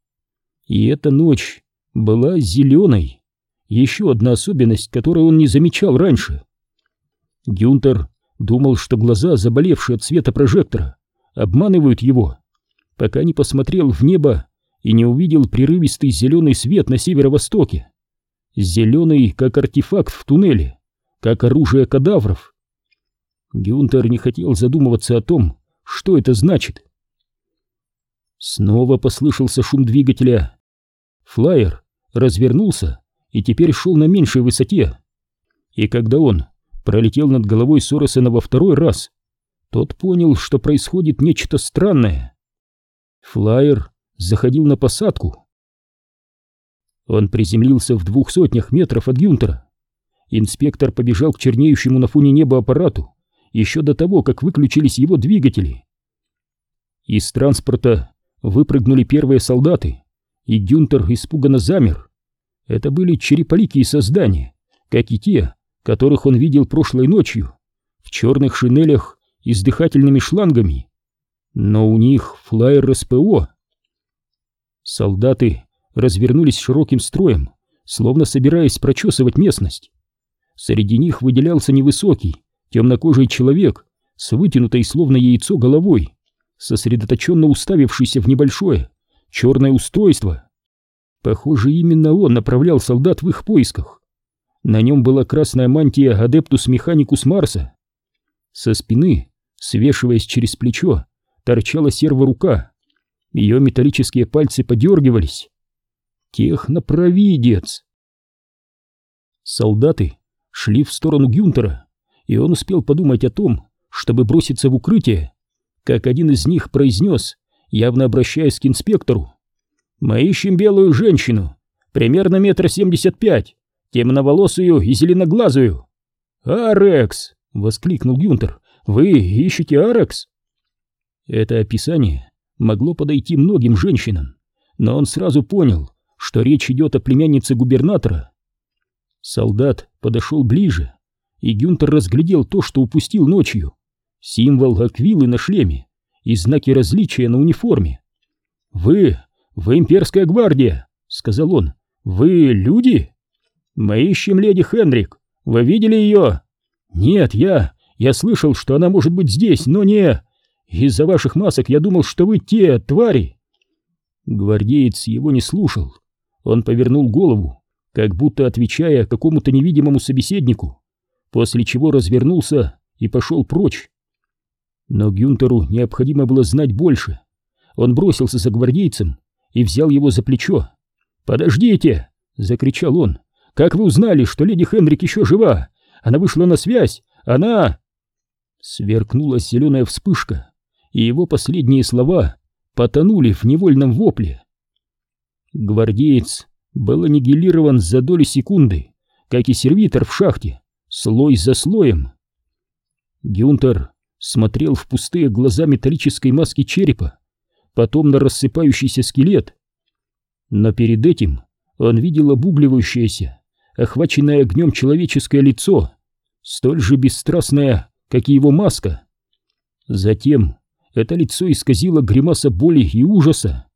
И эта ночь была зеленой. Еще одна особенность, которую он не замечал раньше. Гюнтер думал, что глаза, заболевшие от света прожектора, обманывают его, пока не посмотрел в небо и не увидел прерывистый зеленый свет на северо-востоке. Зеленый, как артефакт в туннеле, как оружие кадавров. Гюнтер не хотел задумываться о том, что это значит. Снова послышался шум двигателя. Флайер развернулся и теперь шел на меньшей высоте. И когда он пролетел над головой Соросена во второй раз, тот понял, что происходит нечто странное. Флайер заходил на посадку. Он приземлился в двух сотнях метров от Гюнтера. Инспектор побежал к чернеющему на фоне неба аппарату еще до того, как выключились его двигатели. Из транспорта выпрыгнули первые солдаты, и Гюнтер испуганно замер. Это были череполикие создания, как и те, которых он видел прошлой ночью, в черных шинелях и с дыхательными шлангами. Но у них флайер СПО. Солдаты развернулись широким строем, словно собираясь прочесывать местность. Среди них выделялся невысокий, темнокожий человек с вытянутой словно яйцо головой, сосредоточенно уставившийся в небольшое черное устройство. Похоже, именно он направлял солдат в их поисках. На нем была красная мантия Адептус Механикус Марса. Со спины, свешиваясь через плечо, торчала серва-рука, ее металлические пальцы подергивались. Технопровидец! Солдаты шли в сторону Гюнтера, и он успел подумать о том, чтобы броситься в укрытие, как один из них произнес, явно обращаясь к инспектору. «Мы ищем белую женщину, примерно метр семьдесят пять, темноволосую и зеленоглазую». «Арекс!» — воскликнул Гюнтер. «Вы ищете Арекс?» Это описание могло подойти многим женщинам, но он сразу понял, что речь идет о племяннице губернатора. Солдат подошел ближе, и Гюнтер разглядел то, что упустил ночью. Символ аквилы на шлеме и знаки различия на униформе. «Вы, вы имперская гвардия», — сказал он. «Вы люди?» «Мы ищем леди Хендрик. Вы видели ее?» «Нет, я... Я слышал, что она может быть здесь, но не...» Из-за ваших масок я думал, что вы те твари. Гвардеец его не слушал. Он повернул голову, как будто отвечая какому-то невидимому собеседнику, после чего развернулся и пошел прочь. Но Гюнтеру необходимо было знать больше. Он бросился за гвардейцем и взял его за плечо. «Подождите!» — закричал он. «Как вы узнали, что леди Хенрик еще жива? Она вышла на связь! Она...» Сверкнула зеленая вспышка, и его последние слова потонули в невольном вопле. Гвардеец был аннигилирован за доли секунды, как и сервитор в шахте, слой за слоем. Гюнтер смотрел в пустые глаза металлической маски черепа, потом на рассыпающийся скелет. Но перед этим он видел обугливающееся, охваченное огнем человеческое лицо, столь же бесстрастное, как и его маска. Затем это лицо исказило гримаса боли и ужаса.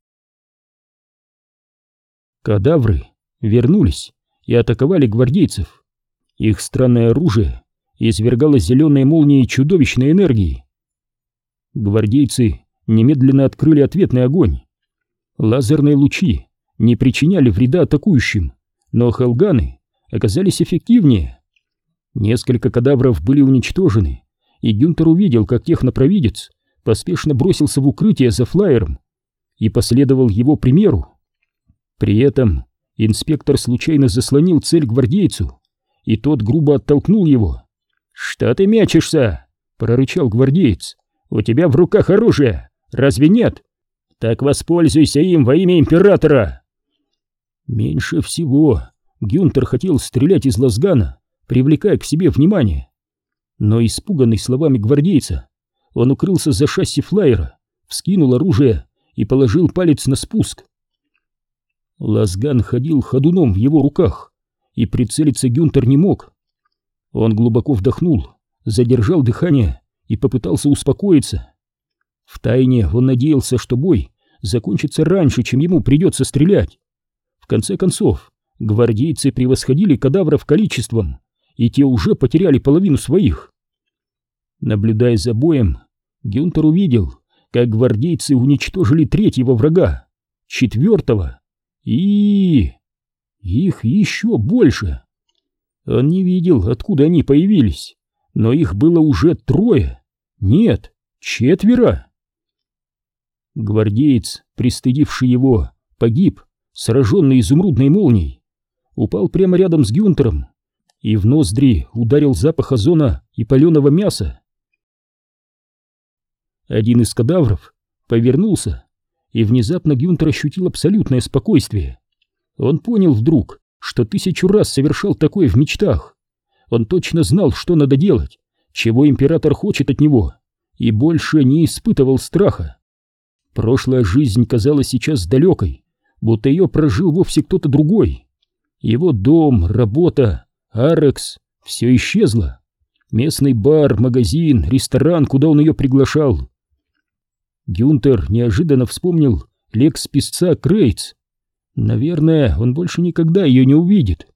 Кадавры вернулись и атаковали гвардейцев. Их странное оружие извергало зеленые молнии чудовищной энергии. Гвардейцы немедленно открыли ответный огонь. Лазерные лучи не причиняли вреда атакующим, но хелганы оказались эффективнее. Несколько кадавров были уничтожены, и Гюнтер увидел, как технопровидец поспешно бросился в укрытие за флайером и последовал его примеру. При этом инспектор случайно заслонил цель гвардейцу, и тот грубо оттолкнул его. «Что ты мячешься?» — прорычал гвардеец. «У тебя в руках оружие, разве нет? Так воспользуйся им во имя императора!» Меньше всего Гюнтер хотел стрелять из лазгана, привлекая к себе внимание. Но испуганный словами гвардейца, он укрылся за шасси флайера, вскинул оружие и положил палец на спуск. Лазган ходил ходуном в его руках, и прицелиться Гюнтер не мог. Он глубоко вдохнул, задержал дыхание и попытался успокоиться. Втайне он надеялся, что бой закончится раньше, чем ему придется стрелять. В конце концов, гвардейцы превосходили кадавров количеством, и те уже потеряли половину своих. Наблюдая за боем, Гюнтер увидел, как гвардейцы уничтожили третьего врага, четвертого и... их еще больше. Он не видел, откуда они появились, но их было уже трое. Нет, четверо. Гвардеец, пристыдивший его, погиб, сраженный изумрудной молнией. Упал прямо рядом с Гюнтером, и в ноздри ударил запах озона и паленого мяса. Один из кадавров повернулся, и внезапно Гюнтер ощутил абсолютное спокойствие. Он понял вдруг, что тысячу раз совершал такое в мечтах. Он точно знал, что надо делать, чего император хочет от него, и больше не испытывал страха. Прошлая жизнь казалась сейчас далекой, будто ее прожил вовсе кто-то другой. Его дом, работа, Арекс — все исчезло. Местный бар, магазин, ресторан, куда он ее приглашал. Гюнтер неожиданно вспомнил лекс-песца Крейц. Наверное, он больше никогда ее не увидит.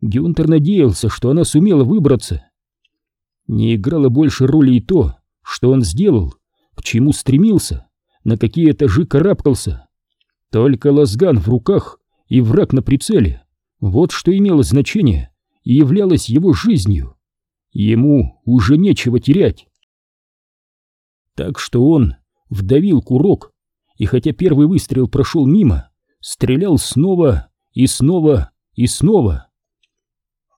Гюнтер надеялся, что она сумела выбраться. Не играло больше роли и то, что он сделал, к чему стремился, на какие этажи карабкался. Только лазган в руках и враг на прицеле. Вот что имело значение и являлось его жизнью. Ему уже нечего терять. Так что он вдавил курок, и хотя первый выстрел прошел мимо, стрелял снова и снова и снова.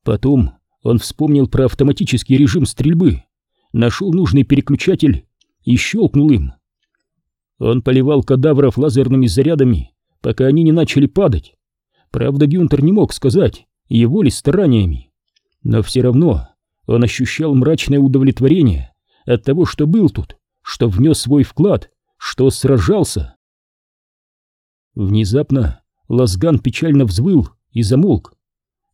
Потом он вспомнил про автоматический режим стрельбы, нашел нужный переключатель и щелкнул им. Он поливал кадавров лазерными зарядами, пока они не начали падать. Правда, Гюнтер не мог сказать, его ли стараниями. Но все равно он ощущал мрачное удовлетворение от того, что был тут, что внес свой вклад, что сражался. Внезапно Лазган печально взвыл и замолк.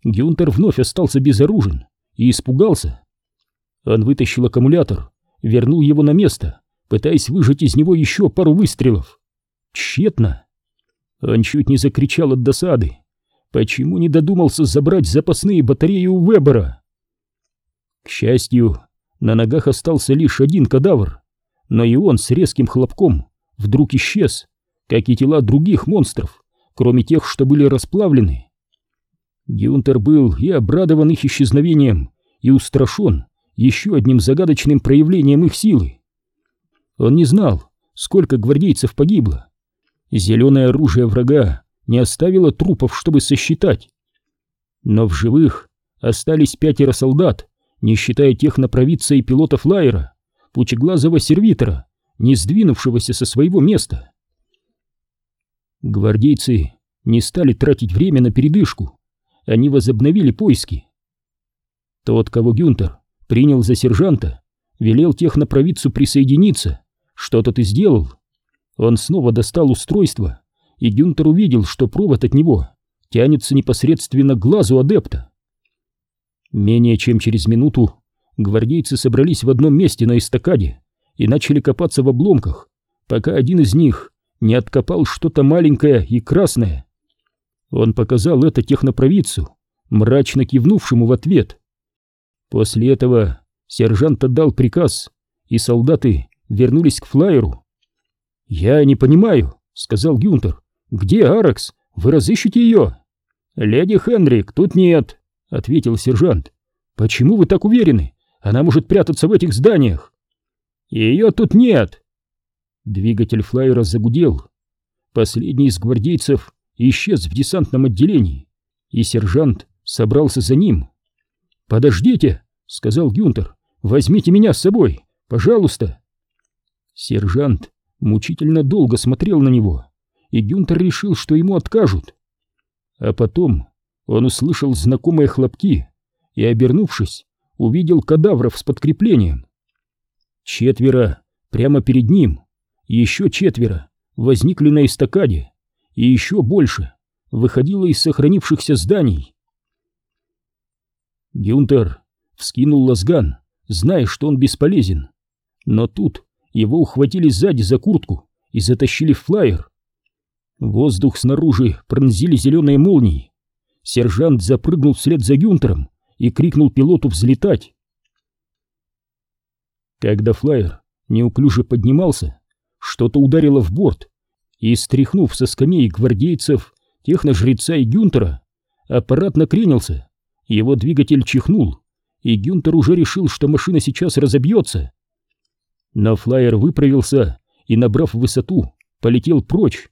Гюнтер вновь остался безоружен и испугался. Он вытащил аккумулятор, вернул его на место, пытаясь выжать из него еще пару выстрелов. Тщетно. Он чуть не закричал от досады. Почему не додумался забрать запасные батареи у Вебера? К счастью, на ногах остался лишь один кадавр, но и он с резким хлопком вдруг исчез, как и тела других монстров, кроме тех, что были расплавлены. Гюнтер был и обрадован их исчезновением, и устрашен еще одним загадочным проявлением их силы. Он не знал, сколько гвардейцев погибло. Зеленое оружие врага не оставило трупов, чтобы сосчитать. Но в живых остались пятеро солдат, не считая тех на и пилота флайера, пучеглазого сервитора, не сдвинувшегося со своего места. Гвардейцы не стали тратить время на передышку они возобновили поиски. Тот, кого Гюнтер принял за сержанта, велел технопровидцу присоединиться, что тот и сделал. Он снова достал устройство, и Гюнтер увидел, что провод от него тянется непосредственно к глазу адепта. Менее чем через минуту гвардейцы собрались в одном месте на эстакаде и начали копаться в обломках, пока один из них не откопал что-то маленькое и красное. Он показал это технопровидцу, мрачно кивнувшему в ответ. После этого сержант отдал приказ, и солдаты вернулись к флайеру. «Я не понимаю», — сказал Гюнтер. «Где Аракс? Вы разыщете ее?» «Леди Хенрик, тут нет», — ответил сержант. «Почему вы так уверены? Она может прятаться в этих зданиях». «Ее тут нет». Двигатель флайера загудел. Последний из гвардейцев исчез в десантном отделении, и сержант собрался за ним. «Подождите!» — сказал Гюнтер. «Возьмите меня с собой, пожалуйста!» Сержант мучительно долго смотрел на него, и Гюнтер решил, что ему откажут. А потом он услышал знакомые хлопки и, обернувшись, увидел кадавров с подкреплением. Четверо прямо перед ним, еще четверо возникли на эстакаде, и еще больше выходила из сохранившихся зданий. Гюнтер вскинул лазган, зная, что он бесполезен. Но тут его ухватили сзади за куртку и затащили в флайер. Воздух снаружи пронзили зеленые молнии. Сержант запрыгнул вслед за Гюнтером и крикнул пилоту взлетать. Когда флайер неуклюже поднимался, что-то ударило в борт, и, стряхнув со скамей гвардейцев, техножреца и Гюнтера, аппарат накренился, его двигатель чихнул, и Гюнтер уже решил, что машина сейчас разобьется. Но флайер выправился и, набрав высоту, полетел прочь.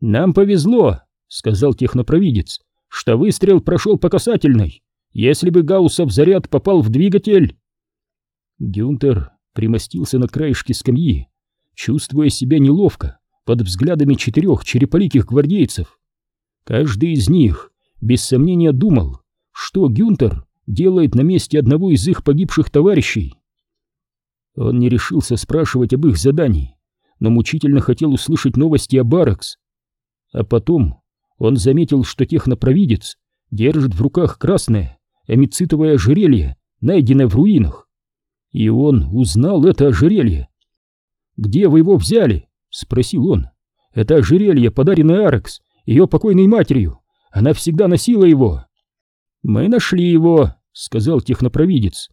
«Нам повезло», — сказал технопровидец, — «что выстрел прошел по касательной. Если бы Гауссов заряд попал в двигатель...» Гюнтер примостился на краешке скамьи, чувствуя себя неловко под взглядами четырех череполиких гвардейцев. Каждый из них, без сомнения, думал, что Гюнтер делает на месте одного из их погибших товарищей. Он не решился спрашивать об их задании, но мучительно хотел услышать новости о Баракс. А потом он заметил, что технопровидец держит в руках красное эмицитовое ожерелье, найденное в руинах. И он узнал это ожерелье. «Где вы его взяли?» — спросил он. «Это ожерелье, подаренное Арекс, ее покойной матерью. Она всегда носила его». «Мы нашли его», — сказал технопровидец.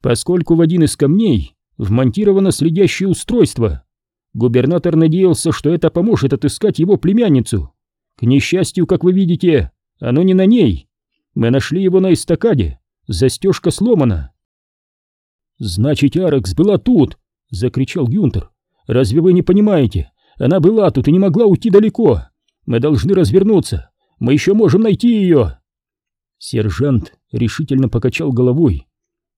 «Поскольку в один из камней вмонтировано следящее устройство, Губернатор надеялся, что это поможет отыскать его племянницу. К несчастью, как вы видите, оно не на ней. Мы нашли его на эстакаде. Застежка сломана. «Значит, Арекс была тут!» — закричал Гюнтер. «Разве вы не понимаете? Она была тут и не могла уйти далеко. Мы должны развернуться. Мы еще можем найти ее!» Сержант решительно покачал головой.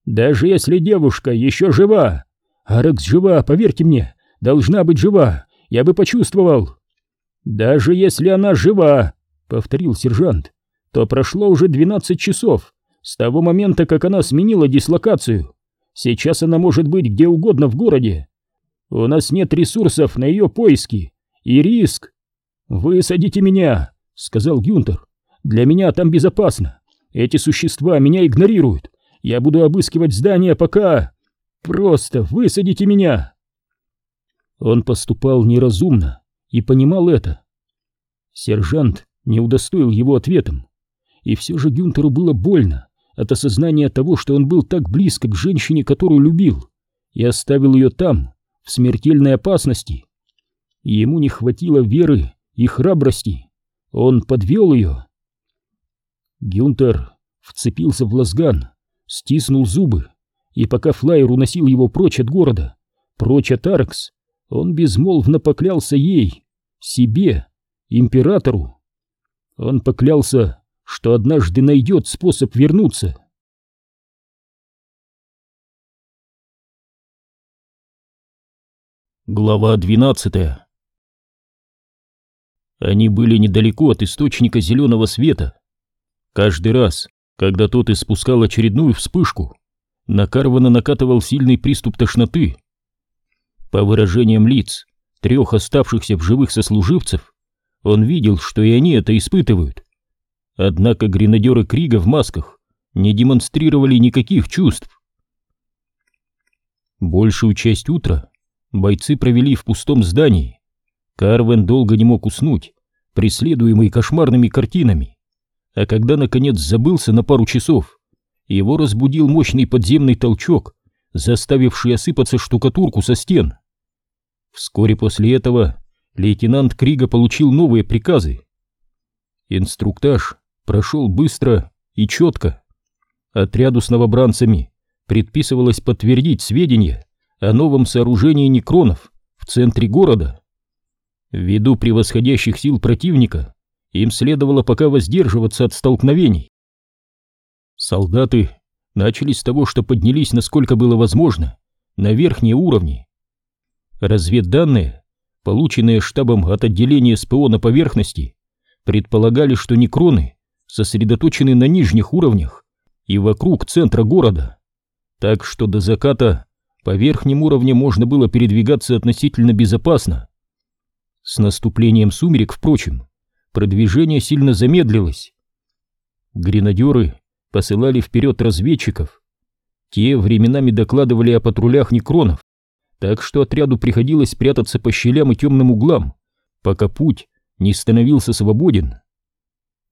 «Даже если девушка еще жива! Арекс жива, поверьте мне! должна быть жива, я бы почувствовал. Даже если она жива, повторил сержант, то прошло уже 12 часов с того момента, как она сменила дислокацию. Сейчас она может быть где угодно в городе. У нас нет ресурсов на ее поиски и риск. Высадите меня, сказал Гюнтер. Для меня там безопасно. Эти существа меня игнорируют. Я буду обыскивать здание, пока... Просто высадите меня. Он поступал неразумно и понимал это. Сержант не удостоил его ответом, и все же Гюнтеру было больно от осознания того, что он был так близко к женщине, которую любил, и оставил ее там, в смертельной опасности. ему не хватило веры и храбрости, он подвел ее. Гюнтер вцепился в лазган, стиснул зубы, и пока флайер уносил его прочь от города, прочь от Аркс, он безмолвно поклялся ей, себе, императору. Он поклялся, что однажды найдет способ вернуться. Глава двенадцатая Они были недалеко от источника зеленого света. Каждый раз, когда тот испускал очередную вспышку, на Карвана накатывал сильный приступ тошноты. По выражениям лиц трех оставшихся в живых сослуживцев, он видел, что и они это испытывают. Однако гренадеры Крига в масках не демонстрировали никаких чувств. Большую часть утра бойцы провели в пустом здании. Карвен долго не мог уснуть, преследуемый кошмарными картинами. А когда наконец забылся на пару часов, его разбудил мощный подземный толчок, заставивший осыпаться штукатурку со стен. Вскоре после этого лейтенант Крига получил новые приказы. Инструктаж прошел быстро и четко. Отряду с новобранцами предписывалось подтвердить сведения о новом сооружении некронов в центре города. Ввиду превосходящих сил противника им следовало пока воздерживаться от столкновений. Солдаты начали с того, что поднялись, насколько было возможно, на верхние уровни. Разведданные, полученные штабом от отделения СПО на поверхности, предполагали, что некроны сосредоточены на нижних уровнях и вокруг центра города, так что до заката по верхним уровням можно было передвигаться относительно безопасно. С наступлением сумерек, впрочем, продвижение сильно замедлилось. Гренадеры посылали вперед разведчиков. Те временами докладывали о патрулях некронов, так что отряду приходилось прятаться по щелям и темным углам, пока путь не становился свободен.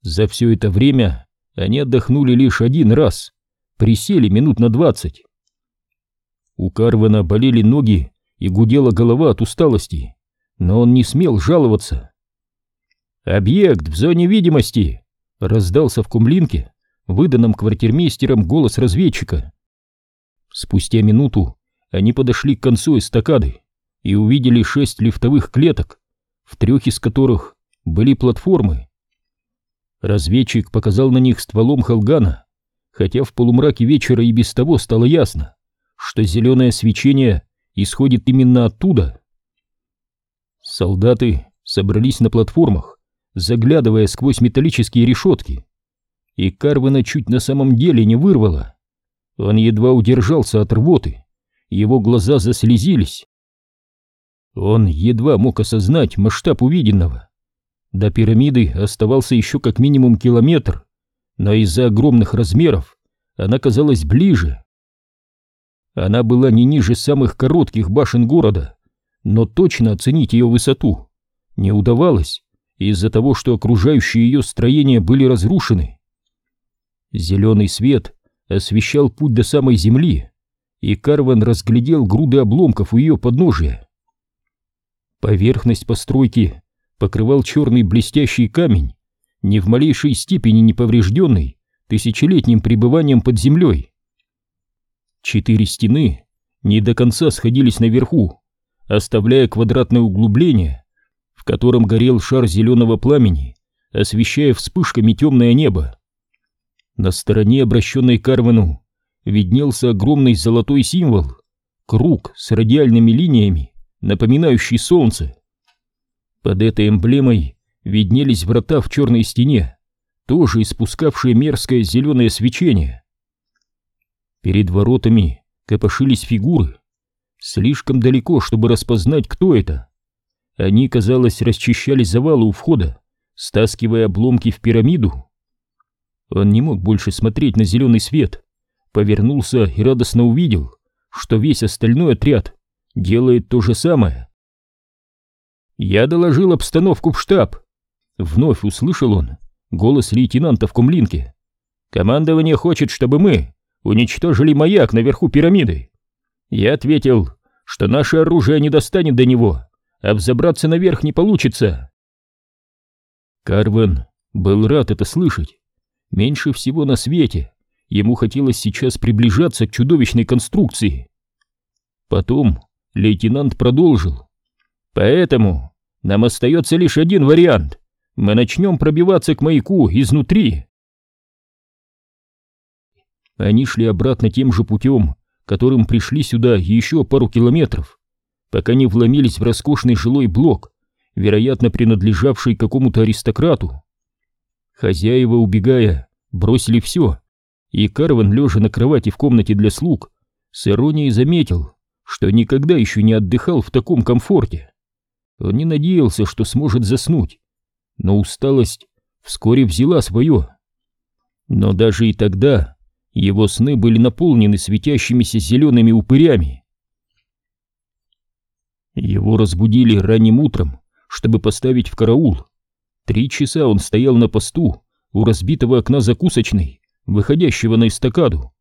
За все это время они отдохнули лишь один раз, присели минут на двадцать. У Карвана болели ноги и гудела голова от усталости, но он не смел жаловаться. «Объект в зоне видимости!» — раздался в кумлинке, выданном квартирмейстером голос разведчика. Спустя минуту они подошли к концу эстакады и увидели шесть лифтовых клеток, в трех из которых были платформы. Разведчик показал на них стволом Халгана, хотя в полумраке вечера и без того стало ясно, что зеленое свечение исходит именно оттуда. Солдаты собрались на платформах, заглядывая сквозь металлические решетки, и Карвена чуть на самом деле не вырвало. Он едва удержался от рвоты, его глаза заслезились. Он едва мог осознать масштаб увиденного. До пирамиды оставался еще как минимум километр, но из-за огромных размеров она казалась ближе. Она была не ниже самых коротких башен города, но точно оценить ее высоту не удавалось из-за того, что окружающие ее строения были разрушены. Зеленый свет освещал путь до самой земли, и Карван разглядел груды обломков у ее подножия. Поверхность постройки покрывал черный блестящий камень, ни в малейшей степени не поврежденный тысячелетним пребыванием под землей. Четыре стены не до конца сходились наверху, оставляя квадратное углубление, в котором горел шар зеленого пламени, освещая вспышками темное небо. На стороне, обращенной к Арвену, виднелся огромный золотой символ, круг с радиальными линиями, напоминающий солнце. Под этой эмблемой виднелись врата в черной стене, тоже испускавшие мерзкое зеленое свечение. Перед воротами копошились фигуры, слишком далеко, чтобы распознать, кто это. Они, казалось, расчищали завалы у входа, стаскивая обломки в пирамиду. Он не мог больше смотреть на зеленый свет, повернулся и радостно увидел, что весь остальной отряд делает то же самое. «Я доложил обстановку в штаб», — вновь услышал он голос лейтенанта в комлинке. «Командование хочет, чтобы мы уничтожили маяк наверху пирамиды. Я ответил, что наше оружие не достанет до него, а взобраться наверх не получится. Карвен был рад это слышать. Меньше всего на свете ему хотелось сейчас приближаться к чудовищной конструкции. Потом лейтенант продолжил. Поэтому нам остается лишь один вариант. Мы начнем пробиваться к маяку изнутри. Они шли обратно тем же путем, которым пришли сюда еще пару километров, пока не вломились в роскошный жилой блок, вероятно, принадлежавший какому-то аристократу. Хозяева, убегая, бросили все, и Карван, лежа на кровати в комнате для слуг, с иронией заметил, что никогда еще не отдыхал в таком комфорте. Он не надеялся, что сможет заснуть, но усталость вскоре взяла свое. Но даже и тогда его сны были наполнены светящимися зелеными упырями. Его разбудили ранним утром, чтобы поставить в караул. Три часа он стоял на посту у разбитого окна закусочной, выходящего на эстакаду.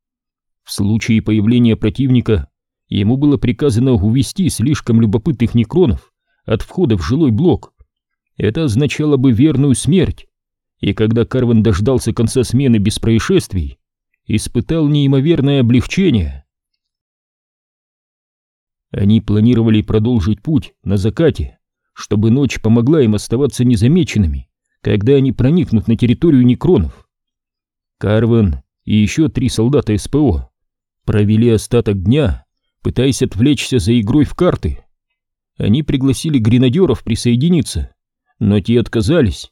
В случае появления противника ему было приказано увести слишком любопытных некронов от входа в жилой блок. Это означало бы верную смерть. И когда Карван дождался конца смены без происшествий, испытал неимоверное облегчение. Они планировали продолжить путь на закате, чтобы ночь помогла им оставаться незамеченными, когда они проникнут на территорию некронов. Карвен и еще три солдата СПО провели остаток дня, пытаясь отвлечься за игрой в карты. Они пригласили гренадеров присоединиться, но те отказались.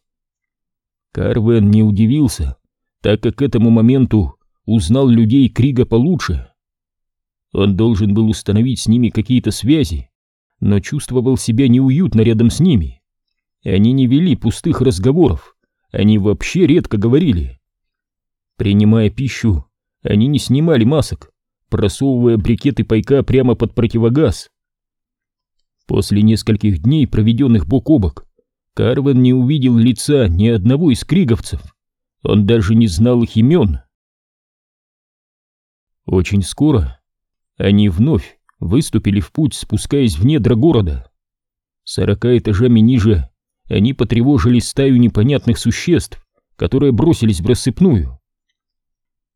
Карвен не удивился, так как к этому моменту узнал людей Крига получше. Он должен был установить с ними какие-то связи, но чувствовал себя неуютно рядом с ними. Они не вели пустых разговоров, они вообще редко говорили. Принимая пищу, они не снимали масок, просовывая брикеты пайка прямо под противогаз. После нескольких дней, проведенных бок о бок, Карвен не увидел лица ни одного из криговцев. Он даже не знал их имен. Очень скоро они вновь выступили в путь, спускаясь в недра города. Сорока этажами ниже они потревожили стаю непонятных существ, которые бросились в рассыпную.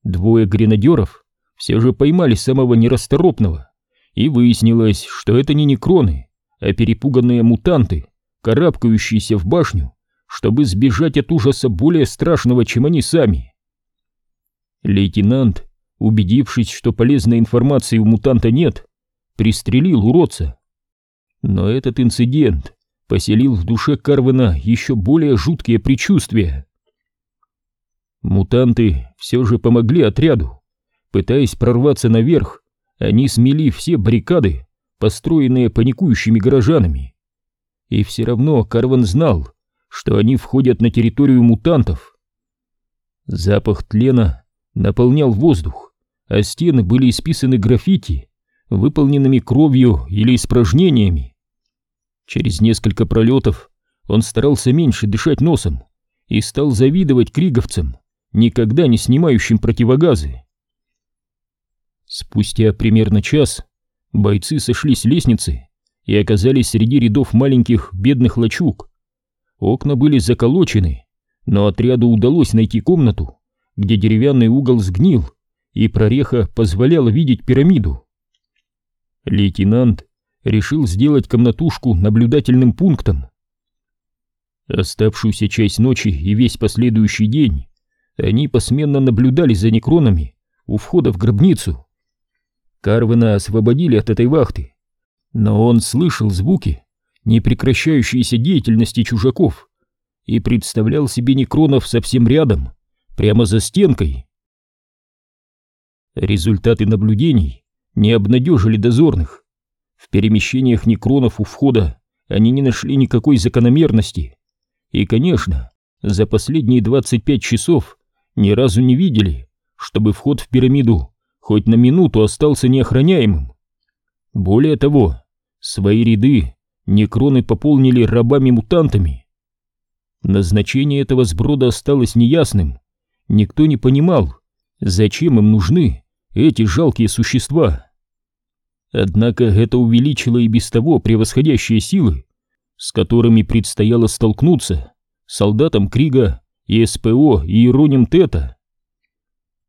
Двое гренадеров все же поймали самого нерасторопного, и выяснилось, что это не некроны, а перепуганные мутанты, карабкающиеся в башню, чтобы сбежать от ужаса более страшного, чем они сами. Лейтенант, убедившись, что полезной информации у мутанта нет, пристрелил уродца. Но этот инцидент поселил в душе Карвена еще более жуткие предчувствия. Мутанты все же помогли отряду. Пытаясь прорваться наверх, они смели все баррикады, построенные паникующими горожанами. И все равно Карван знал, что они входят на территорию мутантов. Запах тлена наполнял воздух, а стены были исписаны граффити, выполненными кровью или испражнениями. Через несколько пролетов он старался меньше дышать носом и стал завидовать криговцам, никогда не снимающим противогазы. Спустя примерно час бойцы сошли с лестницы и оказались среди рядов маленьких бедных лачуг. Окна были заколочены, но отряду удалось найти комнату, где деревянный угол сгнил, и прореха позволяла видеть пирамиду. Лейтенант решил сделать комнатушку наблюдательным пунктом. Оставшуюся часть ночи и весь последующий день они посменно наблюдали за некронами у входа в гробницу. Карвена освободили от этой вахты, но он слышал звуки непрекращающейся деятельности чужаков и представлял себе некронов совсем рядом, прямо за стенкой. Результаты наблюдений не обнадежили дозорных. В перемещениях некронов у входа они не нашли никакой закономерности. И, конечно, за последние 25 часов ни разу не видели, чтобы вход в пирамиду хоть на минуту остался неохраняемым. Более того, свои ряды некроны пополнили рабами-мутантами. Назначение этого сброда осталось неясным. Никто не понимал, зачем им нужны эти жалкие существа. Однако это увеличило и без того превосходящие силы, с которыми предстояло столкнуться солдатам Крига и СПО и Ироним Тета.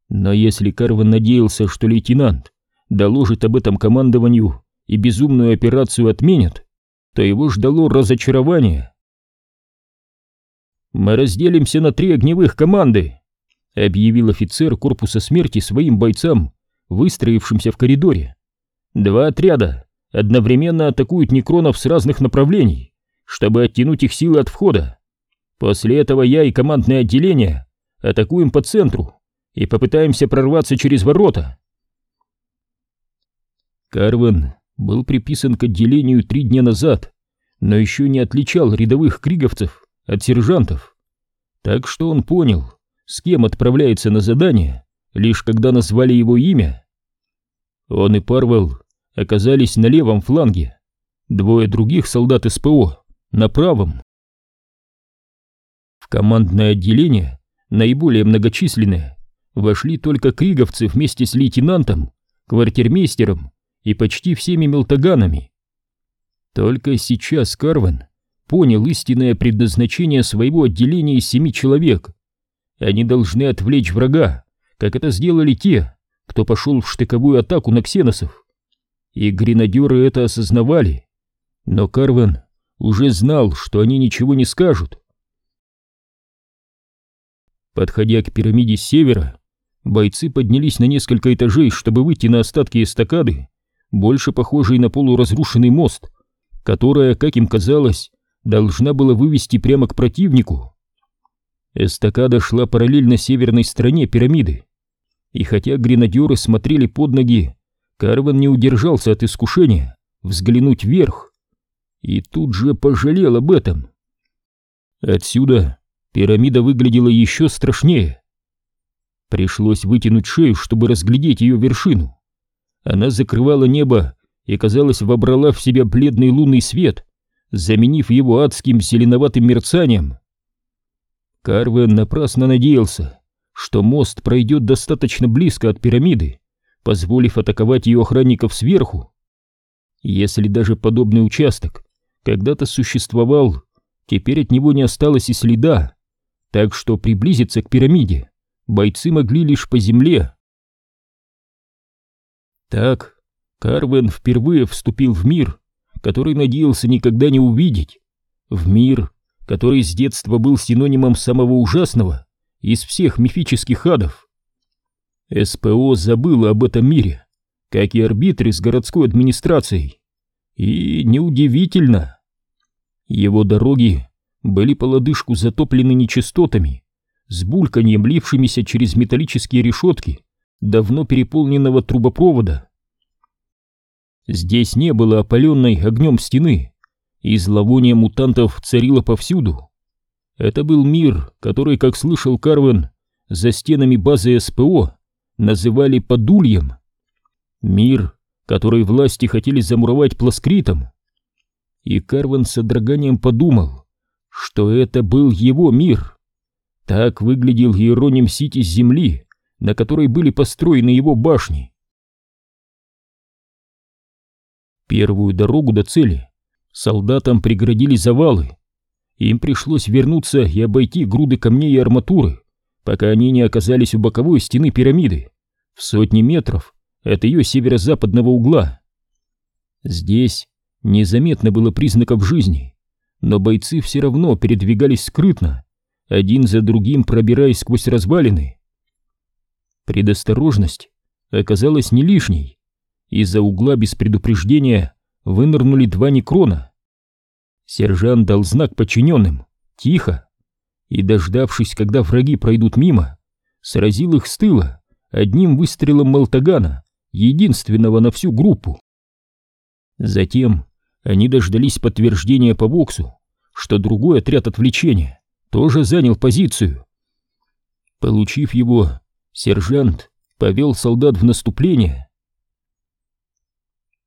Но если Карван надеялся, что лейтенант доложит об этом командованию и безумную операцию отменят, то его ждало разочарование. «Мы разделимся на три огневых команды», — объявил офицер корпуса смерти своим бойцам, выстроившимся в коридоре. Два отряда одновременно атакуют некронов с разных направлений, чтобы оттянуть их силы от входа. После этого я и командное отделение атакуем по центру и попытаемся прорваться через ворота. Карвен был приписан к отделению три дня назад, но еще не отличал рядовых криговцев от сержантов. Так что он понял, с кем отправляется на задание, лишь когда назвали его имя. Он и Парвел оказались на левом фланге, двое других солдат СПО на правом. В командное отделение, наиболее многочисленное, вошли только криговцы вместе с лейтенантом, квартирмейстером и почти всеми мелтаганами. Только сейчас Карвен понял истинное предназначение своего отделения из семи человек. Они должны отвлечь врага, как это сделали те, кто пошел в штыковую атаку на ксеносов и гренадеры это осознавали. Но Карвен уже знал, что они ничего не скажут. Подходя к пирамиде с севера, бойцы поднялись на несколько этажей, чтобы выйти на остатки эстакады, больше похожей на полуразрушенный мост, которая, как им казалось, должна была вывести прямо к противнику. Эстакада шла параллельно северной стороне пирамиды, и хотя гренадеры смотрели под ноги Карван не удержался от искушения взглянуть вверх и тут же пожалел об этом. Отсюда пирамида выглядела еще страшнее. Пришлось вытянуть шею, чтобы разглядеть ее вершину. Она закрывала небо и, казалось, вобрала в себя бледный лунный свет, заменив его адским зеленоватым мерцанием. Карвен напрасно надеялся, что мост пройдет достаточно близко от пирамиды, позволив атаковать ее охранников сверху. Если даже подобный участок когда-то существовал, теперь от него не осталось и следа, так что приблизиться к пирамиде бойцы могли лишь по земле. Так Карвен впервые вступил в мир, который надеялся никогда не увидеть, в мир, который с детства был синонимом самого ужасного из всех мифических адов. СПО забыло об этом мире, как и арбитры с городской администрацией. И неудивительно. Его дороги были по лодыжку затоплены нечистотами, с бульканьем, лившимися через металлические решетки давно переполненного трубопровода. Здесь не было опаленной огнем стены, и зловоние мутантов царило повсюду. Это был мир, который, как слышал Карвен, за стенами базы СПО называли подульем. Мир, который власти хотели замуровать плоскритом. И Карвен с содроганием подумал, что это был его мир. Так выглядел Иероним Сити с земли, на которой были построены его башни. Первую дорогу до цели солдатам преградили завалы. Им пришлось вернуться и обойти груды камней и арматуры, пока они не оказались у боковой стены пирамиды, в сотни метров от ее северо-западного угла. Здесь незаметно было признаков жизни, но бойцы все равно передвигались скрытно, один за другим пробираясь сквозь развалины. Предосторожность оказалась не лишней. Из-за угла без предупреждения вынырнули два некрона. Сержант дал знак подчиненным «Тихо!» и, дождавшись, когда враги пройдут мимо, сразил их с тыла одним выстрелом Малтагана, единственного на всю группу. Затем они дождались подтверждения по боксу, что другой отряд отвлечения тоже занял позицию. Получив его, сержант повел солдат в наступление.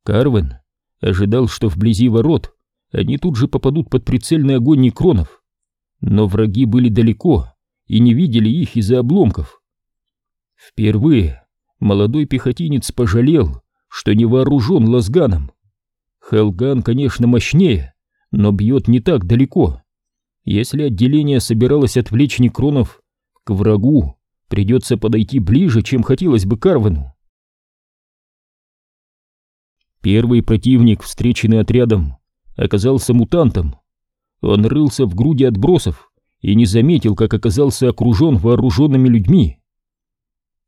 Карвен ожидал, что вблизи ворот они тут же попадут под прицельный огонь некронов, но враги были далеко и не видели их из-за обломков. Впервые молодой пехотинец пожалел, что не вооружен лазганом. Хелган, конечно, мощнее, но бьет не так далеко. Если отделение собиралось отвлечь некронов, к врагу придется подойти ближе, чем хотелось бы Карвену. Первый противник, встреченный отрядом, оказался мутантом. Он рылся в груди отбросов и не заметил, как оказался окружен вооруженными людьми.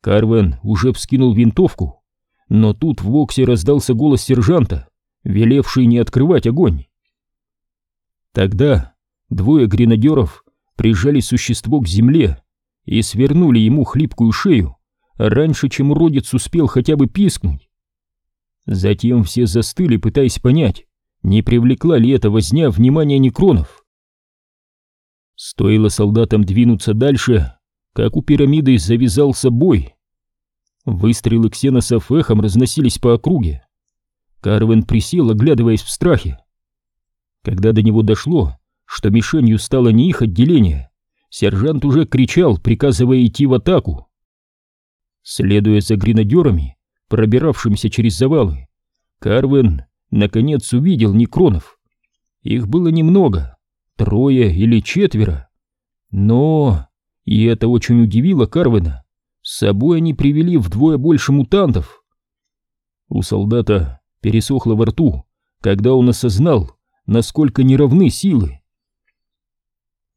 Карвен уже вскинул винтовку, но тут в Воксе раздался голос сержанта, велевший не открывать огонь. Тогда двое гренадеров прижали существо к земле и свернули ему хлипкую шею раньше, чем уродец успел хотя бы пискнуть. Затем все застыли, пытаясь понять, не привлекла ли эта возня внимания некронов. Стоило солдатам двинуться дальше, как у пирамиды завязался бой. Выстрелы ксеносов эхом разносились по округе. Карвен присел, оглядываясь в страхе. Когда до него дошло, что мишенью стало не их отделение, сержант уже кричал, приказывая идти в атаку. Следуя за гренадерами, пробиравшимся через завалы, Карвен наконец увидел некронов. Их было немного, трое или четверо. Но, и это очень удивило Карвена, с собой они привели вдвое больше мутантов. У солдата пересохло во рту, когда он осознал, насколько неравны силы.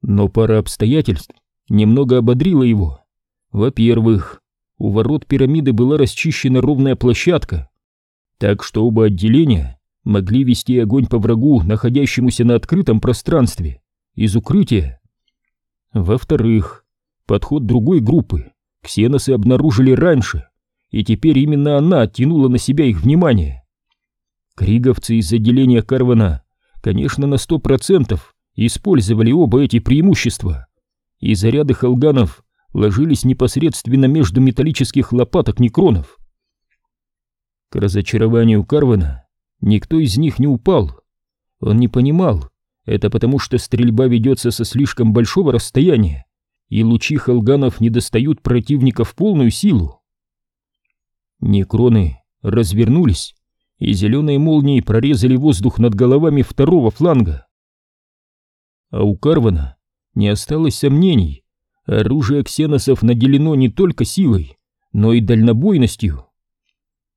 Но пара обстоятельств немного ободрила его. Во-первых, у ворот пирамиды была расчищена ровная площадка, так что оба отделения могли вести огонь по врагу, находящемуся на открытом пространстве, из укрытия. Во-вторых, подход другой группы ксеносы обнаружили раньше, и теперь именно она оттянула на себя их внимание. Криговцы из отделения Карвана, конечно, на сто процентов использовали оба эти преимущества, и заряды халганов ложились непосредственно между металлических лопаток некронов. К разочарованию Карвана никто из них не упал. Он не понимал, это потому что стрельба ведется со слишком большого расстояния, и лучи халганов не достают противника в полную силу. Некроны развернулись, и зеленые молнии прорезали воздух над головами второго фланга. А у Карвана не осталось сомнений, оружие ксеносов наделено не только силой, но и дальнобойностью.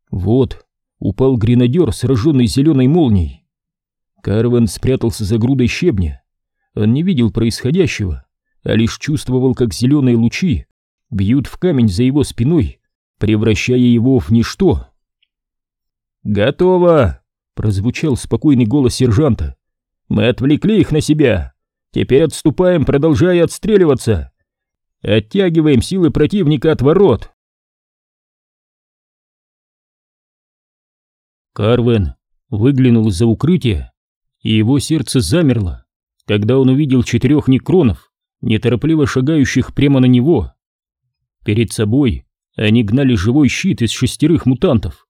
Вот упал гренадер, сраженный зеленой молнией. Карван спрятался за грудой щебня. Он не видел происходящего, а лишь чувствовал, как зеленые лучи бьют в камень за его спиной, превращая его в ничто. «Готово!» — прозвучал спокойный голос сержанта. «Мы отвлекли их на себя. Теперь отступаем, продолжая отстреливаться. Оттягиваем силы противника от ворот». Карвен выглянул из-за укрытия, и его сердце замерло, когда он увидел четырех некронов, неторопливо шагающих прямо на него. Перед собой они гнали живой щит из шестерых мутантов,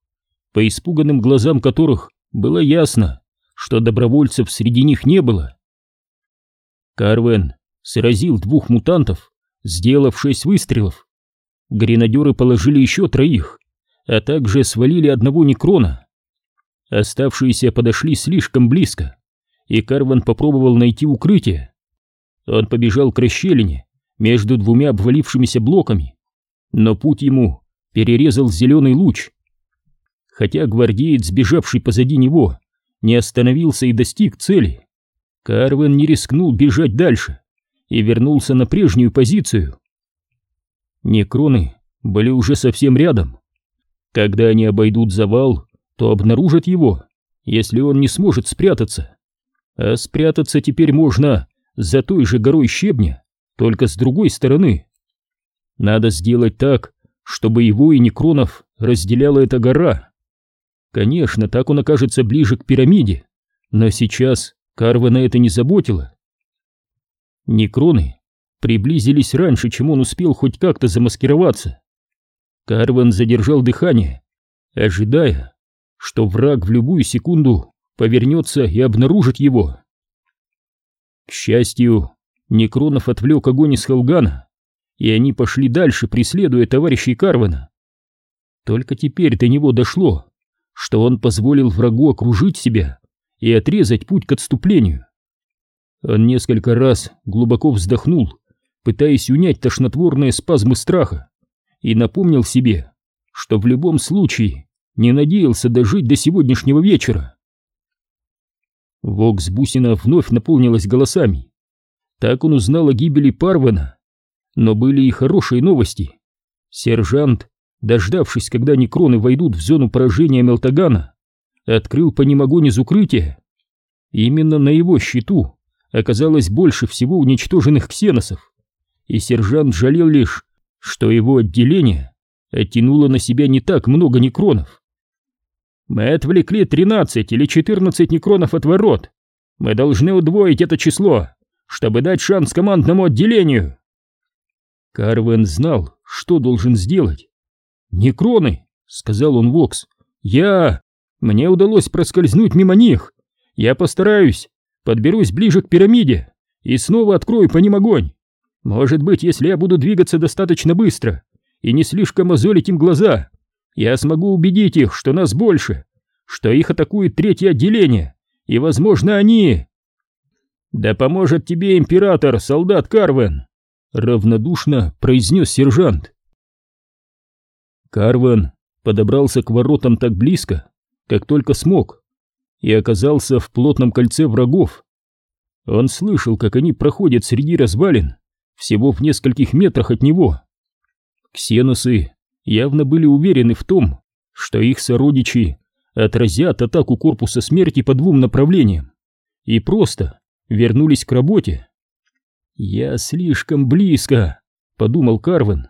по испуганным глазам которых было ясно, что добровольцев среди них не было. Карвен сразил двух мутантов, сделав шесть выстрелов. Гренадеры положили еще троих, а также свалили одного некрона. Оставшиеся подошли слишком близко, и Карван попробовал найти укрытие. Он побежал к расщелине между двумя обвалившимися блоками, но путь ему перерезал зеленый луч. Хотя гвардеец, сбежавший позади него, не остановился и достиг цели, Карвен не рискнул бежать дальше и вернулся на прежнюю позицию. Некроны были уже совсем рядом. Когда они обойдут завал, то обнаружат его, если он не сможет спрятаться. А спрятаться теперь можно за той же горой щебня, только с другой стороны. Надо сделать так, чтобы его и Некронов разделяла эта гора. Конечно, так он окажется ближе к пирамиде, но сейчас Карвана это не заботило. Некроны приблизились раньше, чем он успел хоть как-то замаскироваться. Карван задержал дыхание, ожидая, что враг в любую секунду повернется и обнаружит его. К счастью, Некронов отвлек огонь из Халгана, и они пошли дальше, преследуя товарищей Карвана. Только теперь до него дошло, что он позволил врагу окружить себя и отрезать путь к отступлению. Он несколько раз глубоко вздохнул, пытаясь унять тошнотворные спазмы страха, и напомнил себе, что в любом случае не надеялся дожить до сегодняшнего вечера. Вокс Бусина вновь наполнилась голосами. Так он узнал о гибели Парвана. Но были и хорошие новости. Сержант, дождавшись, когда некроны войдут в зону поражения Мелтагана, открыл по ним огонь из укрытия. Именно на его счету оказалось больше всего уничтоженных ксеносов, и сержант жалел лишь, что его отделение оттянуло на себя не так много некронов. Мы отвлекли 13 или 14 некронов от ворот. Мы должны удвоить это число, чтобы дать шанс командному отделению. Карвен знал, что должен сделать. «Некроны!» — сказал он Вокс. «Я... Мне удалось проскользнуть мимо них. Я постараюсь, подберусь ближе к пирамиде и снова открою по ним огонь. Может быть, если я буду двигаться достаточно быстро и не слишком мозолить им глаза, я смогу убедить их, что нас больше, что их атакует третье отделение, и, возможно, они... Да поможет тебе император, солдат Карвен, равнодушно произнес сержант. Карвен подобрался к воротам так близко, как только смог, и оказался в плотном кольце врагов. Он слышал, как они проходят среди развалин, всего в нескольких метрах от него. Ксеносы явно были уверены в том, что их сородичи отразят атаку корпуса смерти по двум направлениям и просто вернулись к работе. «Я слишком близко», — подумал Карвен.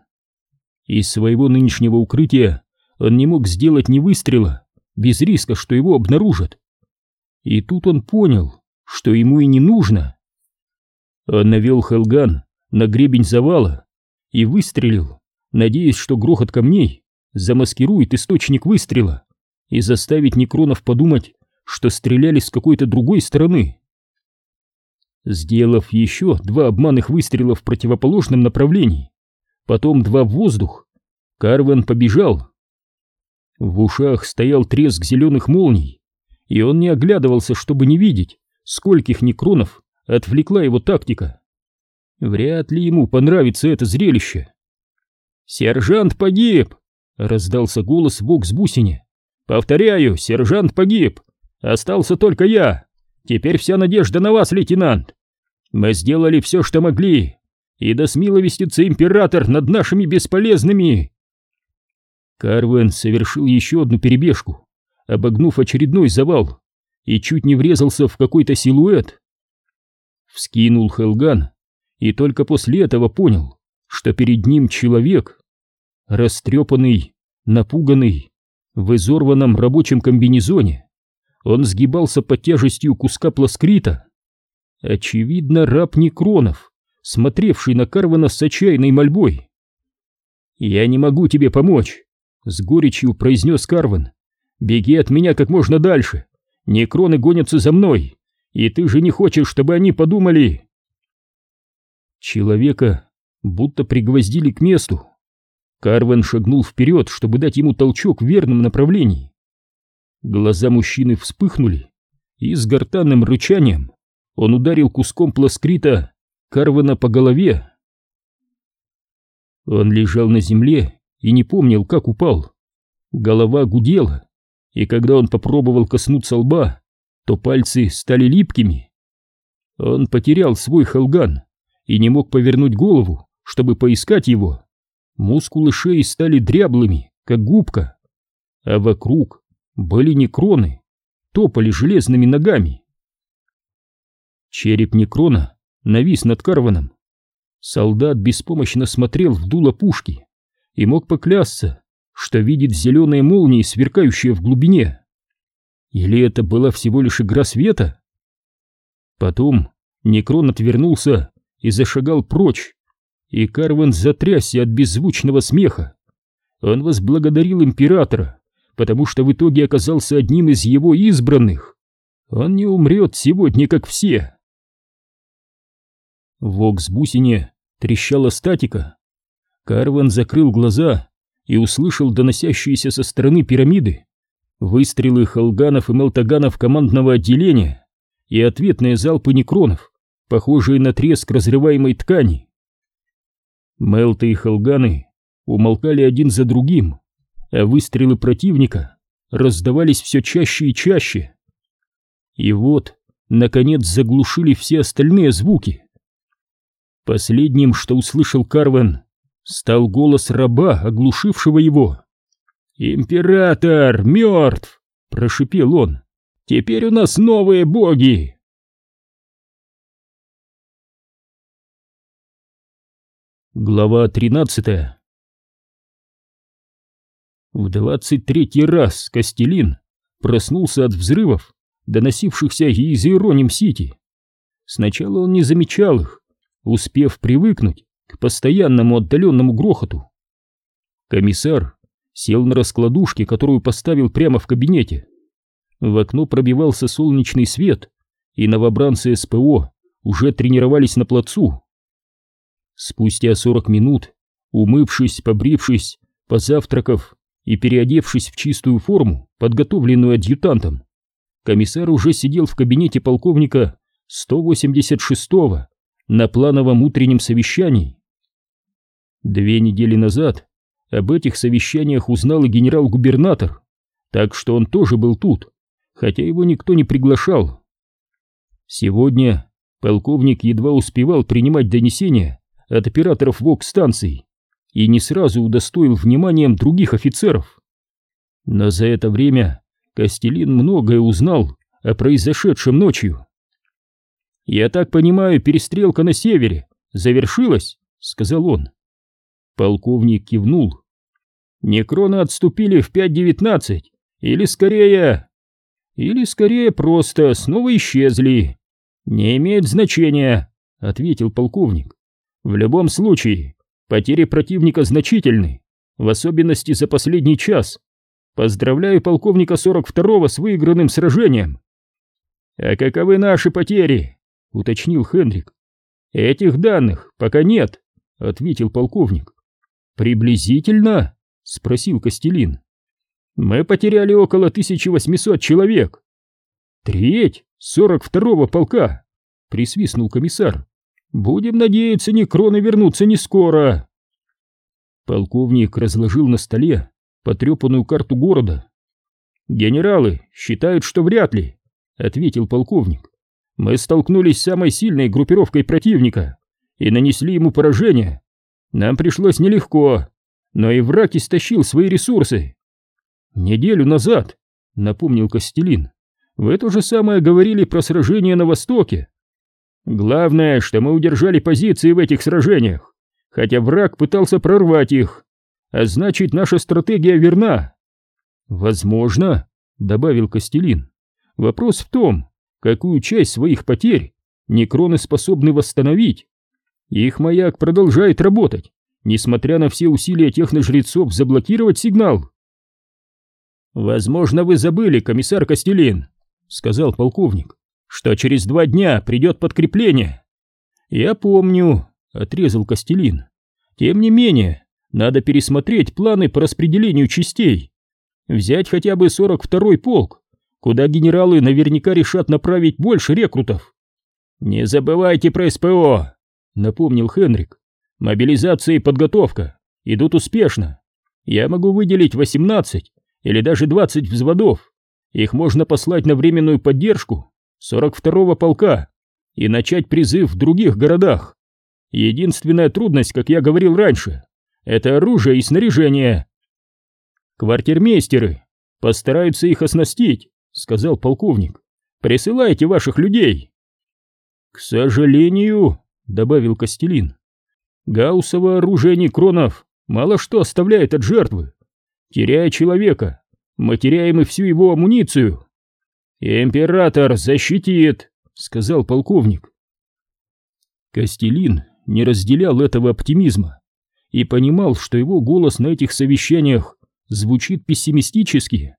Из своего нынешнего укрытия он не мог сделать ни выстрела, без риска, что его обнаружат. И тут он понял, что ему и не нужно. Он навел Хелган на гребень завала и выстрелил, надеясь, что грохот камней замаскирует источник выстрела и заставить Некронов подумать, что стреляли с какой-то другой стороны. Сделав еще два обманных выстрела в противоположном направлении, потом два в воздух, Карвен побежал. В ушах стоял треск зеленых молний, и он не оглядывался, чтобы не видеть, скольких некронов отвлекла его тактика. Вряд ли ему понравится это зрелище. «Сержант погиб!» — раздался голос в бусине. «Повторяю, сержант погиб! Остался только я! Теперь вся надежда на вас, лейтенант! Мы сделали все, что могли, и да смиловестится император над нашими бесполезными!» Карвен совершил еще одну перебежку, обогнув очередной завал, и чуть не врезался в какой-то силуэт. Вскинул Хелган и только после этого понял, что перед ним человек, растрепанный, напуганный, в изорванном рабочем комбинезоне. Он сгибался под тяжестью куска пласкрита. Очевидно, раб Некронов, смотревший на Карвана с отчаянной мольбой. «Я не могу тебе помочь», — с горечью произнес Карван. «Беги от меня как можно дальше. Некроны гонятся за мной, и ты же не хочешь, чтобы они подумали...» Человека будто пригвоздили к месту. Карвен шагнул вперед, чтобы дать ему толчок в верном направлении. Глаза мужчины вспыхнули, и с гортанным рычанием он ударил куском пласкрита Карвена по голове. Он лежал на земле и не помнил, как упал. Голова гудела, и когда он попробовал коснуться лба, то пальцы стали липкими. Он потерял свой халган и не мог повернуть голову, чтобы поискать его. Мускулы шеи стали дряблыми, как губка, а вокруг были некроны, топали железными ногами. Череп некрона навис над Карваном. Солдат беспомощно смотрел в дуло пушки и мог поклясться, что видит зеленые молнии, сверкающие в глубине. Или это была всего лишь игра света? Потом Некрон отвернулся и зашагал прочь, и Карван затрясся от беззвучного смеха. Он возблагодарил императора, потому что в итоге оказался одним из его избранных. Он не умрет сегодня, как все. В Оксбусине трещала статика. Карван закрыл глаза и услышал доносящиеся со стороны пирамиды выстрелы халганов и мелтаганов командного отделения и ответные залпы некронов, похожие на треск разрываемой ткани. Мелты и Халганы умолкали один за другим, а выстрелы противника раздавались все чаще и чаще. И вот, наконец, заглушили все остальные звуки. Последним, что услышал Карвен, стал голос раба, оглушившего его. «Император мертв!» — прошипел он. «Теперь у нас новые боги!» Глава 13 В двадцать третий раз Костелин проснулся от взрывов, доносившихся из Иероним-Сити. Сначала он не замечал их, успев привыкнуть к постоянному отдаленному грохоту. Комиссар сел на раскладушке, которую поставил прямо в кабинете. В окно пробивался солнечный свет, и новобранцы СПО уже тренировались на плацу. Спустя сорок минут, умывшись, побрившись, позавтракав и переодевшись в чистую форму, подготовленную адъютантом, комиссар уже сидел в кабинете полковника 186-го на плановом утреннем совещании. Две недели назад об этих совещаниях узнал и генерал-губернатор, так что он тоже был тут, хотя его никто не приглашал. Сегодня полковник едва успевал принимать донесения от операторов ВОК-станций и не сразу удостоил вниманием других офицеров. Но за это время Костелин многое узнал о произошедшем ночью. «Я так понимаю, перестрелка на севере завершилась?» — сказал он. Полковник кивнул. «Некроны отступили в 5.19, или скорее... Или скорее просто снова исчезли. Не имеет значения. — ответил полковник. «В любом случае, потери противника значительны, в особенности за последний час. Поздравляю полковника 42-го с выигранным сражением». «А каковы наши потери?» — уточнил Хендрик. «Этих данных пока нет», — ответил полковник. «Приблизительно?» — спросил Костелин. «Мы потеряли около 1800 человек». «Треть 42-го полка!» — присвистнул комиссар. «Будем надеяться, некроны вернутся не скоро!» Полковник разложил на столе потрепанную карту города. «Генералы считают, что вряд ли», — ответил полковник. «Мы столкнулись с самой сильной группировкой противника и нанесли ему поражение. Нам пришлось нелегко, но и враг истощил свои ресурсы». «Неделю назад», — напомнил Костелин, — «вы то же самое говорили про сражение на Востоке. Главное, что мы удержали позиции в этих сражениях, хотя враг пытался прорвать их, а значит, наша стратегия верна. Возможно, добавил Костелин. Вопрос в том, какую часть своих потерь некроны способны восстановить. Их маяк продолжает работать, несмотря на все усилия техножрецов заблокировать сигнал. «Возможно, вы забыли, комиссар Костелин», — сказал полковник что через два дня придет подкрепление. Я помню, отрезал Костелин. Тем не менее, надо пересмотреть планы по распределению частей. Взять хотя бы 42-й полк, куда генералы наверняка решат направить больше рекрутов. Не забывайте про СПО, напомнил Хенрик. Мобилизация и подготовка идут успешно. Я могу выделить 18 или даже 20 взводов. Их можно послать на временную поддержку 42-го полка и начать призыв в других городах. Единственная трудность, как я говорил раньше, это оружие и снаряжение. Квартирмейстеры постараются их оснастить, сказал полковник. Присылайте ваших людей. К сожалению, добавил Костелин, Гауссово оружие некронов мало что оставляет от жертвы. Теряя человека, мы теряем и всю его амуницию. «Император защитит!» — сказал полковник. Костелин не разделял этого оптимизма и понимал, что его голос на этих совещаниях звучит пессимистически.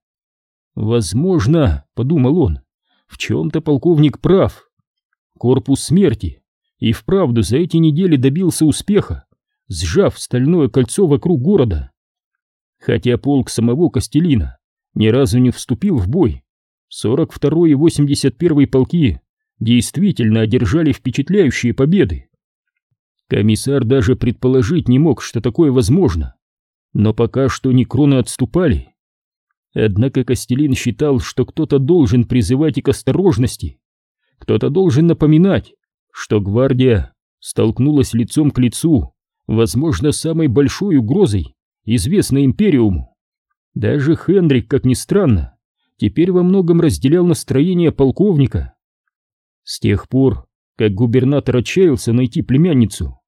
«Возможно, — подумал он, — в чем-то полковник прав. Корпус смерти и вправду за эти недели добился успеха, сжав стальное кольцо вокруг города. Хотя полк самого Костелина ни разу не вступил в бой, 42-й и 81-й полки действительно одержали впечатляющие победы. Комиссар даже предположить не мог, что такое возможно, но пока что некроны отступали. Однако Костелин считал, что кто-то должен призывать и к осторожности, кто-то должен напоминать, что гвардия столкнулась лицом к лицу, возможно, самой большой угрозой, известной Империуму. Даже Хендрик, как ни странно, теперь во многом разделял настроение полковника. С тех пор, как губернатор отчаялся найти племянницу,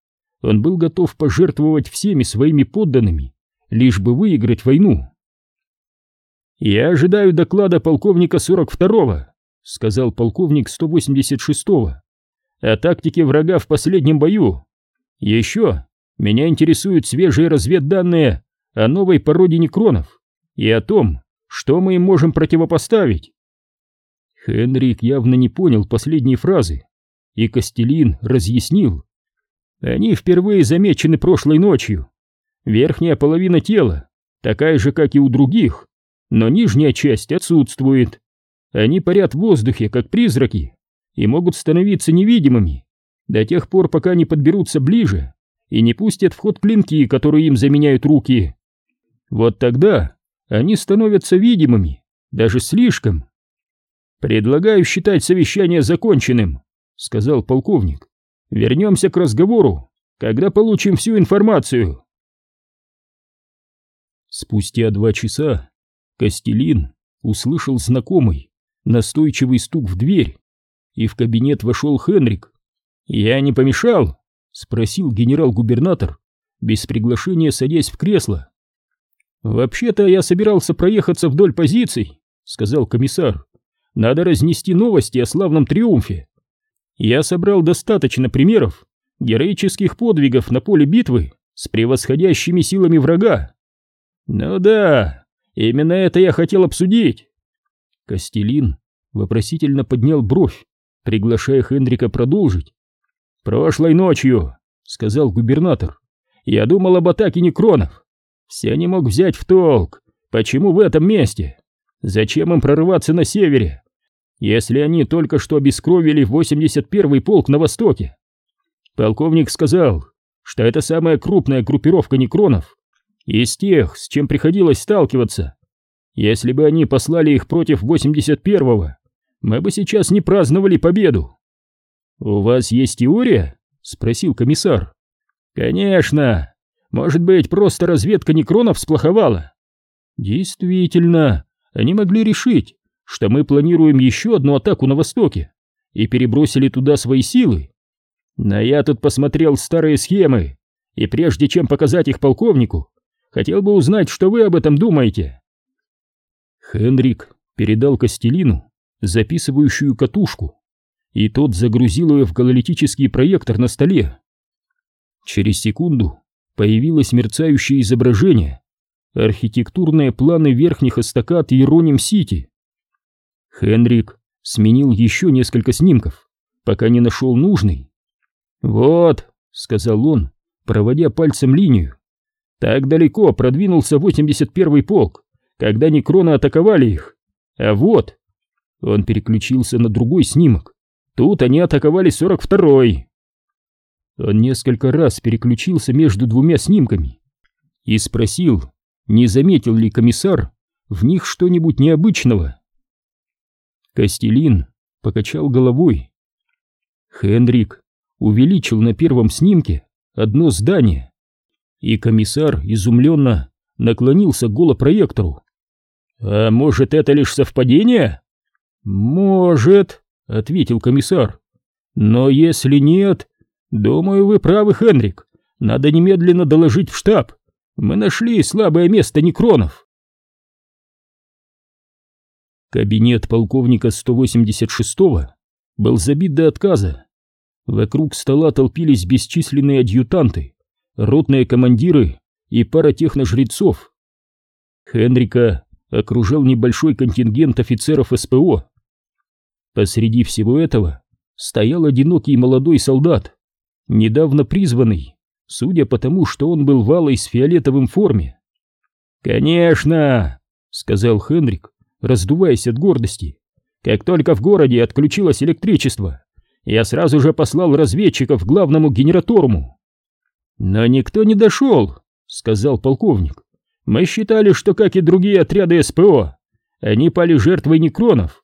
он был готов пожертвовать всеми своими подданными, лишь бы выиграть войну. «Я ожидаю доклада полковника 42-го», — сказал полковник 186-го, «о тактике врага в последнем бою. Еще меня интересуют свежие разведданные о новой породе некронов и о том, что мы им можем противопоставить? Хенрик явно не понял последней фразы, и Костелин разъяснил. Они впервые замечены прошлой ночью. Верхняя половина тела такая же, как и у других, но нижняя часть отсутствует. Они парят в воздухе, как призраки, и могут становиться невидимыми до тех пор, пока не подберутся ближе и не пустят в ход клинки, которые им заменяют руки. Вот тогда они становятся видимыми, даже слишком. «Предлагаю считать совещание законченным», — сказал полковник. «Вернемся к разговору, когда получим всю информацию». Спустя два часа Костелин услышал знакомый, настойчивый стук в дверь, и в кабинет вошел Хенрик. «Я не помешал?» — спросил генерал-губернатор, без приглашения садясь в кресло. «Вообще-то я собирался проехаться вдоль позиций», — сказал комиссар. «Надо разнести новости о славном триумфе. Я собрал достаточно примеров героических подвигов на поле битвы с превосходящими силами врага. Ну да, именно это я хотел обсудить. Костелин вопросительно поднял бровь, приглашая Хендрика продолжить. «Прошлой ночью», — сказал губернатор, — «я думал об атаке некронов. Все не мог взять в толк, почему в этом месте? Зачем им прорываться на севере, если они только что обескровили 81-й полк на востоке? Полковник сказал, что это самая крупная группировка некронов из тех, с чем приходилось сталкиваться. Если бы они послали их против 81-го, мы бы сейчас не праздновали победу. «У вас есть теория?» — спросил комиссар. «Конечно. Может быть, просто разведка некронов сплоховала?» «Действительно, они могли решить, что мы планируем еще одну атаку на востоке и перебросили туда свои силы. Но я тут посмотрел старые схемы, и прежде чем показать их полковнику, хотел бы узнать, что вы об этом думаете». Хенрик передал Костелину записывающую катушку, и тот загрузил ее в гололитический проектор на столе. Через секунду появилось мерцающее изображение, архитектурные планы верхних эстакад Иероним-Сити. Хенрик сменил еще несколько снимков, пока не нашел нужный. «Вот», — сказал он, проводя пальцем линию, — «так далеко продвинулся 81-й полк, когда некроны атаковали их. А вот, он переключился на другой снимок. Тут они атаковали 42-й. Он несколько раз переключился между двумя снимками и спросил, не заметил ли комиссар в них что-нибудь необычного. Костелин покачал головой. Хендрик увеличил на первом снимке одно здание, и комиссар изумленно наклонился к голопроектору. «А может, это лишь совпадение?» «Может», — ответил комиссар. «Но если нет, думаю, вы правы, Хенрик. Надо немедленно доложить в штаб. Мы нашли слабое место некронов». Кабинет полковника 186-го был забит до отказа. Вокруг стола толпились бесчисленные адъютанты, ротные командиры и пара техножрецов. Хенрика окружал небольшой контингент офицеров СПО. Посреди всего этого стоял одинокий молодой солдат, недавно призванный, судя по тому, что он был валой с фиолетовым форме. «Конечно!» — сказал Хенрик, раздуваясь от гордости. «Как только в городе отключилось электричество, я сразу же послал разведчиков к главному генераторуму». «Но никто не дошел», — сказал полковник. «Мы считали, что, как и другие отряды СПО, они пали жертвой некронов,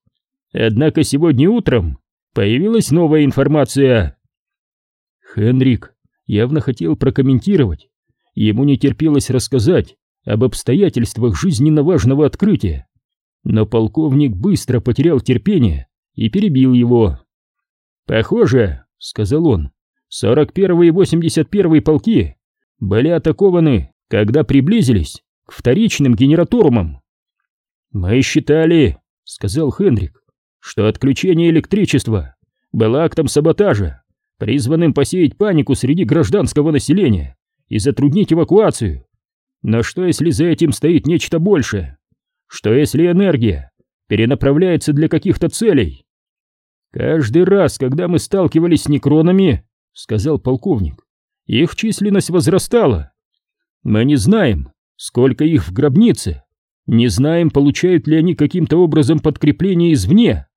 Однако сегодня утром появилась новая информация. Хенрик явно хотел прокомментировать. Ему не терпелось рассказать об обстоятельствах жизненно важного открытия. Но полковник быстро потерял терпение и перебил его. «Похоже», — сказал он, — «41 и 81 полки были атакованы, когда приблизились к вторичным генераторумам». «Мы считали», — сказал Хенрик, что отключение электричества было актом саботажа, призванным посеять панику среди гражданского населения и затруднить эвакуацию. Но что если за этим стоит нечто большее? Что если энергия перенаправляется для каких-то целей? Каждый раз, когда мы сталкивались с некронами, сказал полковник, их численность возрастала. Мы не знаем, сколько их в гробнице, не знаем, получают ли они каким-то образом подкрепление извне.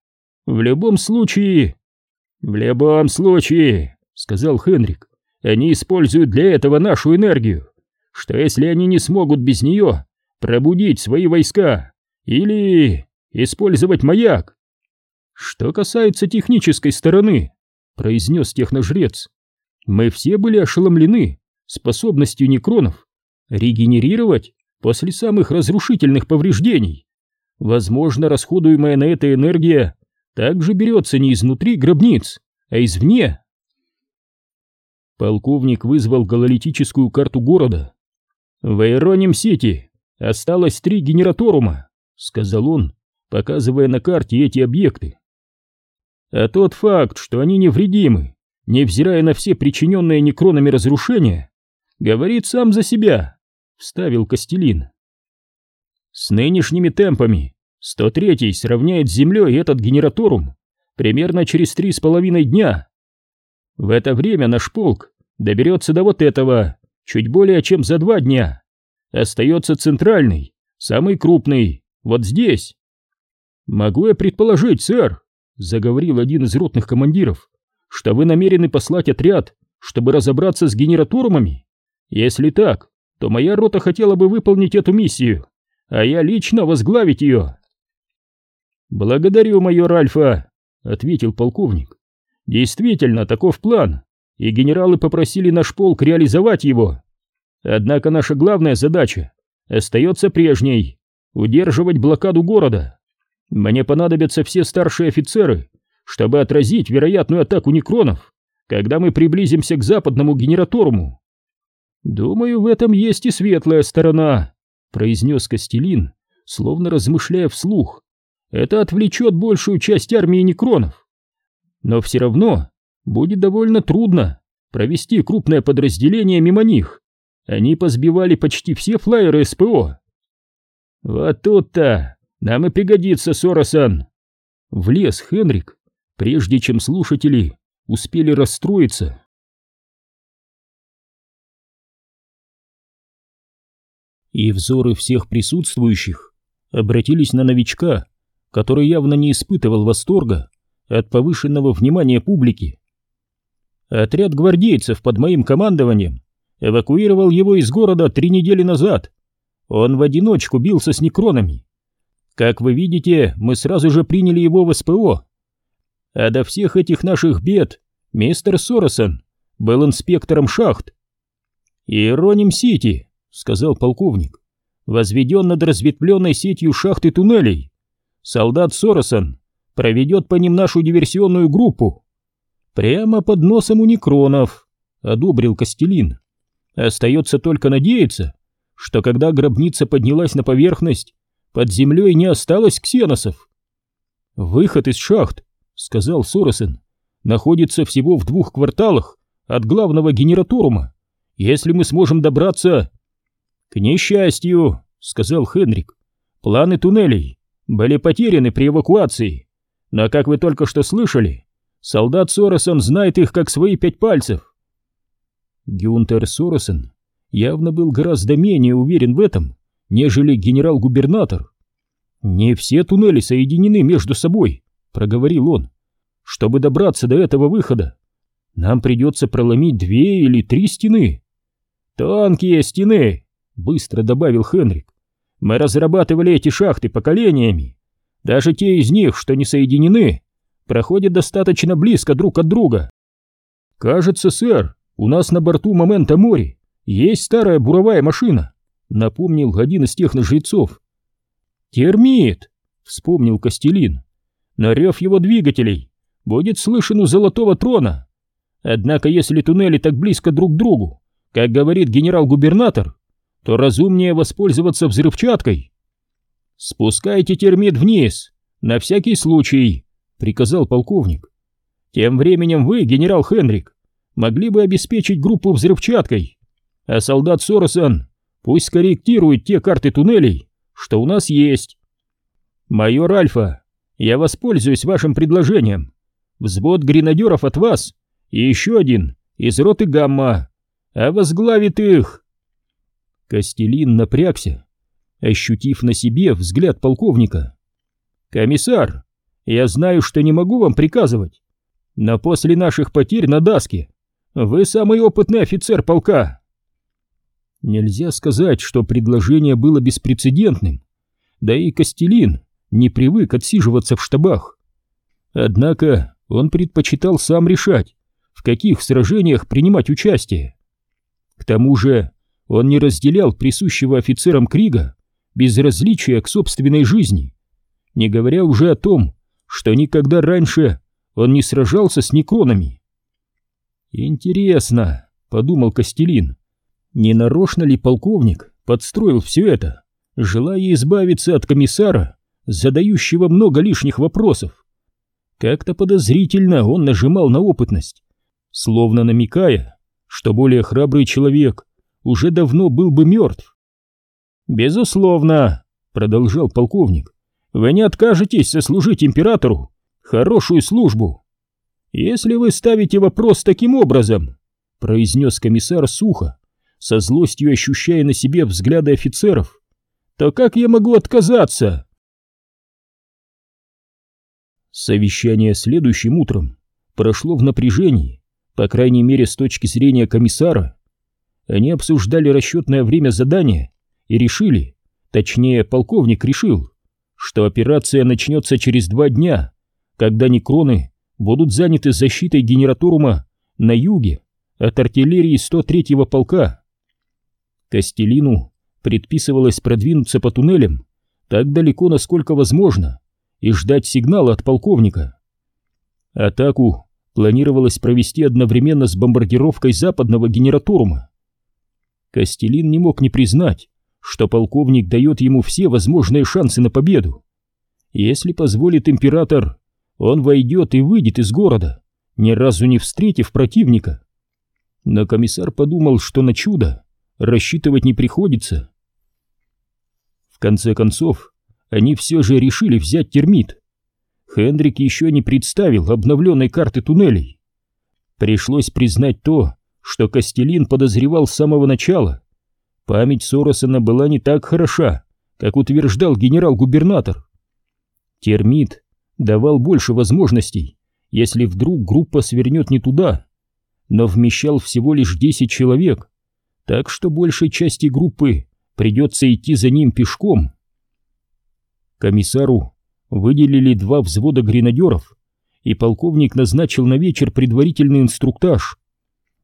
В любом случае... В любом случае, сказал Хенрик, они используют для этого нашу энергию. Что если они не смогут без нее пробудить свои войска или использовать маяк? Что касается технической стороны, произнес техножрец, мы все были ошеломлены способностью некронов регенерировать после самых разрушительных повреждений. Возможно, расходуемая на это энергия также берется не изнутри гробниц, а извне. Полковник вызвал гололитическую карту города. В Иероним-Сити осталось три генераторума, сказал он, показывая на карте эти объекты. А тот факт, что они невредимы, невзирая на все причиненные некронами разрушения, говорит сам за себя, вставил Костелин. С нынешними темпами 103-й сравняет с землей этот генераторум примерно через три с половиной дня. В это время наш полк доберется до вот этого чуть более чем за два дня. Остается центральный, самый крупный, вот здесь. Могу я предположить, сэр, заговорил один из ротных командиров, что вы намерены послать отряд, чтобы разобраться с генераторумами? Если так, то моя рота хотела бы выполнить эту миссию, а я лично возглавить ее. Благодарю, майор Альфа, ответил полковник. Действительно, таков план, и генералы попросили наш полк реализовать его. Однако наша главная задача остается прежней — удерживать блокаду города. Мне понадобятся все старшие офицеры, чтобы отразить вероятную атаку некронов, когда мы приблизимся к западному генераторуму. Думаю, в этом есть и светлая сторона, произнес Костелин, словно размышляя вслух. Это отвлечет большую часть армии некронов. Но все равно будет довольно трудно провести крупное подразделение мимо них. Они позбивали почти все флайеры СПО. Вот тут-то нам и пригодится, Соросан!» Влез Хенрик, прежде чем слушатели успели расстроиться. И взоры всех присутствующих обратились на новичка, который явно не испытывал восторга от повышенного внимания публики. Отряд гвардейцев под моим командованием эвакуировал его из города три недели назад. Он в одиночку бился с некронами как вы видите, мы сразу же приняли его в СПО. А до всех этих наших бед мистер Соросон был инспектором шахт. «Иероним-Сити», — сказал полковник, — «возведен над разветвленной сетью шахт и туннелей. Солдат Соросон проведет по ним нашу диверсионную группу. Прямо под носом у некронов», — одобрил Костелин. «Остается только надеяться, что когда гробница поднялась на поверхность, под землей не осталось ксеносов. Выход из шахт, сказал Соросен, находится всего в двух кварталах от главного генераторума. Если мы сможем добраться... К несчастью, сказал Хенрик, планы туннелей были потеряны при эвакуации. Но, как вы только что слышали, солдат Соросон знает их как свои пять пальцев. Гюнтер Соросен явно был гораздо менее уверен в этом, нежели генерал-губернатор. «Не все туннели соединены между собой», — проговорил он. «Чтобы добраться до этого выхода, нам придется проломить две или три стены». «Тонкие стены», — быстро добавил Хенрик. «Мы разрабатывали эти шахты поколениями. Даже те из них, что не соединены, проходят достаточно близко друг от друга. Кажется, сэр, у нас на борту момента моря есть старая буровая машина, напомнил один из тех жрецов. «Термит!» — вспомнил Костелин. «Но рев его двигателей будет слышен у Золотого Трона. Однако если туннели так близко друг к другу, как говорит генерал-губернатор, то разумнее воспользоваться взрывчаткой». «Спускайте термит вниз, на всякий случай», — приказал полковник. «Тем временем вы, генерал Хенрик, могли бы обеспечить группу взрывчаткой, а солдат Соросан Пусть скорректирует те карты туннелей, что у нас есть. Майор Альфа, я воспользуюсь вашим предложением. Взвод гренадеров от вас и еще один из роты Гамма, а возглавит их. Костелин напрягся, ощутив на себе взгляд полковника. «Комиссар, я знаю, что не могу вам приказывать, но после наших потерь на Даске вы самый опытный офицер полка. Нельзя сказать, что предложение было беспрецедентным, да и Костелин не привык отсиживаться в штабах. Однако он предпочитал сам решать, в каких сражениях принимать участие. К тому же он не разделял присущего офицерам Крига безразличия к собственной жизни, не говоря уже о том, что никогда раньше он не сражался с некронами. «Интересно», — подумал Костелин, не нарочно ли полковник подстроил все это, желая избавиться от комиссара, задающего много лишних вопросов? Как-то подозрительно он нажимал на опытность, словно намекая, что более храбрый человек уже давно был бы мертв. «Безусловно», — продолжал полковник, — «вы не откажетесь сослужить императору хорошую службу. Если вы ставите вопрос таким образом, — произнес комиссар сухо, со злостью ощущая на себе взгляды офицеров, — то как я могу отказаться?» Совещание следующим утром прошло в напряжении, по крайней мере с точки зрения комиссара. Они обсуждали расчетное время задания и решили, точнее полковник решил, что операция начнется через два дня, когда некроны будут заняты защитой генераторума на юге от артиллерии 103-го полка. Костелину предписывалось продвинуться по туннелям так далеко, насколько возможно, и ждать сигнала от полковника. Атаку планировалось провести одновременно с бомбардировкой западного генераторума. Костелин не мог не признать, что полковник дает ему все возможные шансы на победу. Если позволит император, он войдет и выйдет из города, ни разу не встретив противника. Но комиссар подумал, что на чудо рассчитывать не приходится. В конце концов, они все же решили взять термит. Хендрик еще не представил обновленной карты туннелей. Пришлось признать то, что Костелин подозревал с самого начала. Память Соросона была не так хороша, как утверждал генерал-губернатор. Термит давал больше возможностей, если вдруг группа свернет не туда, но вмещал всего лишь 10 человек, так что большей части группы придется идти за ним пешком. Комиссару выделили два взвода гренадеров, и полковник назначил на вечер предварительный инструктаж.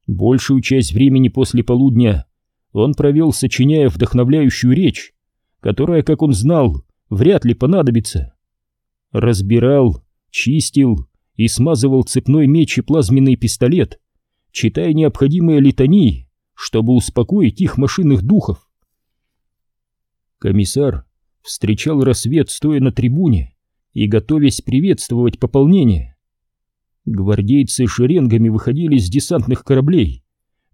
Большую часть времени после полудня он провел, сочиняя вдохновляющую речь, которая, как он знал, вряд ли понадобится. Разбирал, чистил и смазывал цепной меч и плазменный пистолет, читая необходимые литании, чтобы успокоить их машинных духов. Комиссар встречал рассвет, стоя на трибуне и готовясь приветствовать пополнение. Гвардейцы шеренгами выходили с десантных кораблей,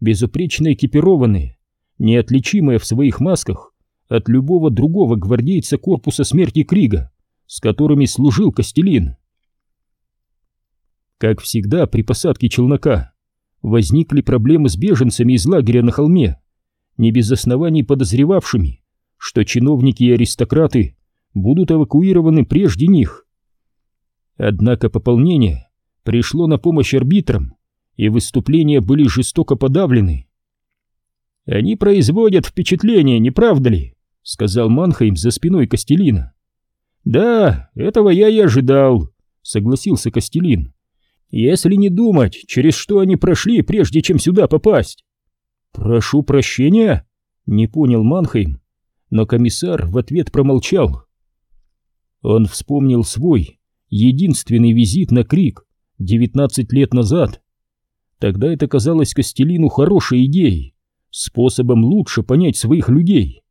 безупречно экипированные, неотличимые в своих масках от любого другого гвардейца корпуса смерти Крига, с которыми служил Костелин. Как всегда при посадке челнока возникли проблемы с беженцами из лагеря на холме, не без оснований подозревавшими, что чиновники и аристократы будут эвакуированы прежде них. Однако пополнение пришло на помощь арбитрам, и выступления были жестоко подавлены. «Они производят впечатление, не правда ли?» — сказал Манхейм за спиной Костелина. «Да, этого я и ожидал», — согласился Костелин. «Если не думать, через что они прошли, прежде чем сюда попасть». «Прошу прощения?» — не понял Манхейм но комиссар в ответ промолчал. Он вспомнил свой единственный визит на Крик 19 лет назад. Тогда это казалось Костелину хорошей идеей, способом лучше понять своих людей.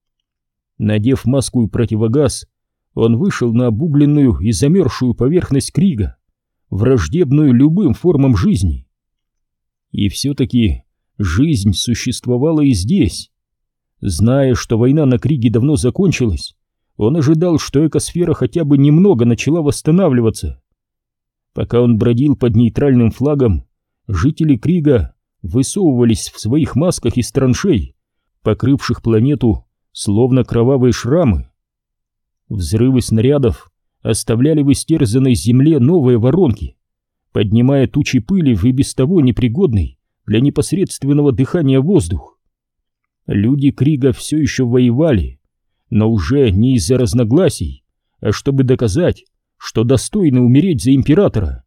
Надев маску и противогаз, он вышел на обугленную и замерзшую поверхность Крига, враждебную любым формам жизни. И все-таки жизнь существовала и здесь. Зная, что война на Криге давно закончилась, он ожидал, что экосфера хотя бы немного начала восстанавливаться. Пока он бродил под нейтральным флагом, жители Крига высовывались в своих масках из траншей, покрывших планету словно кровавые шрамы. Взрывы снарядов оставляли в истерзанной земле новые воронки, поднимая тучи пыли в и без того непригодный для непосредственного дыхания воздух. Люди Крига все еще воевали, но уже не из-за разногласий, а чтобы доказать, что достойны умереть за императора.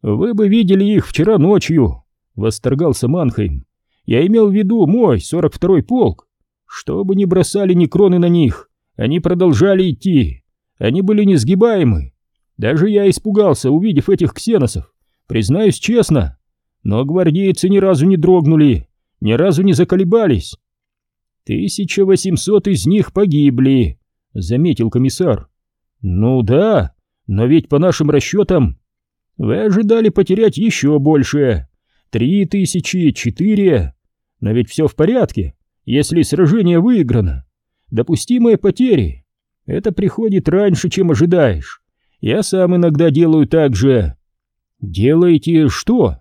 «Вы бы видели их вчера ночью», — восторгался Манхейм. «Я имел в виду мой, 42-й полк. Что бы ни бросали ни кроны на них, они продолжали идти. Они были несгибаемы. Даже я испугался, увидев этих ксеносов, признаюсь честно. Но гвардейцы ни разу не дрогнули, ни разу не заколебались. Тысяча восемьсот из них погибли, заметил комиссар. Ну да, но ведь по нашим расчетам вы ожидали потерять еще больше. Три тысячи, четыре. Но ведь все в порядке, если сражение выиграно. Допустимые потери. Это приходит раньше, чем ожидаешь. Я сам иногда делаю так же. Делаете что?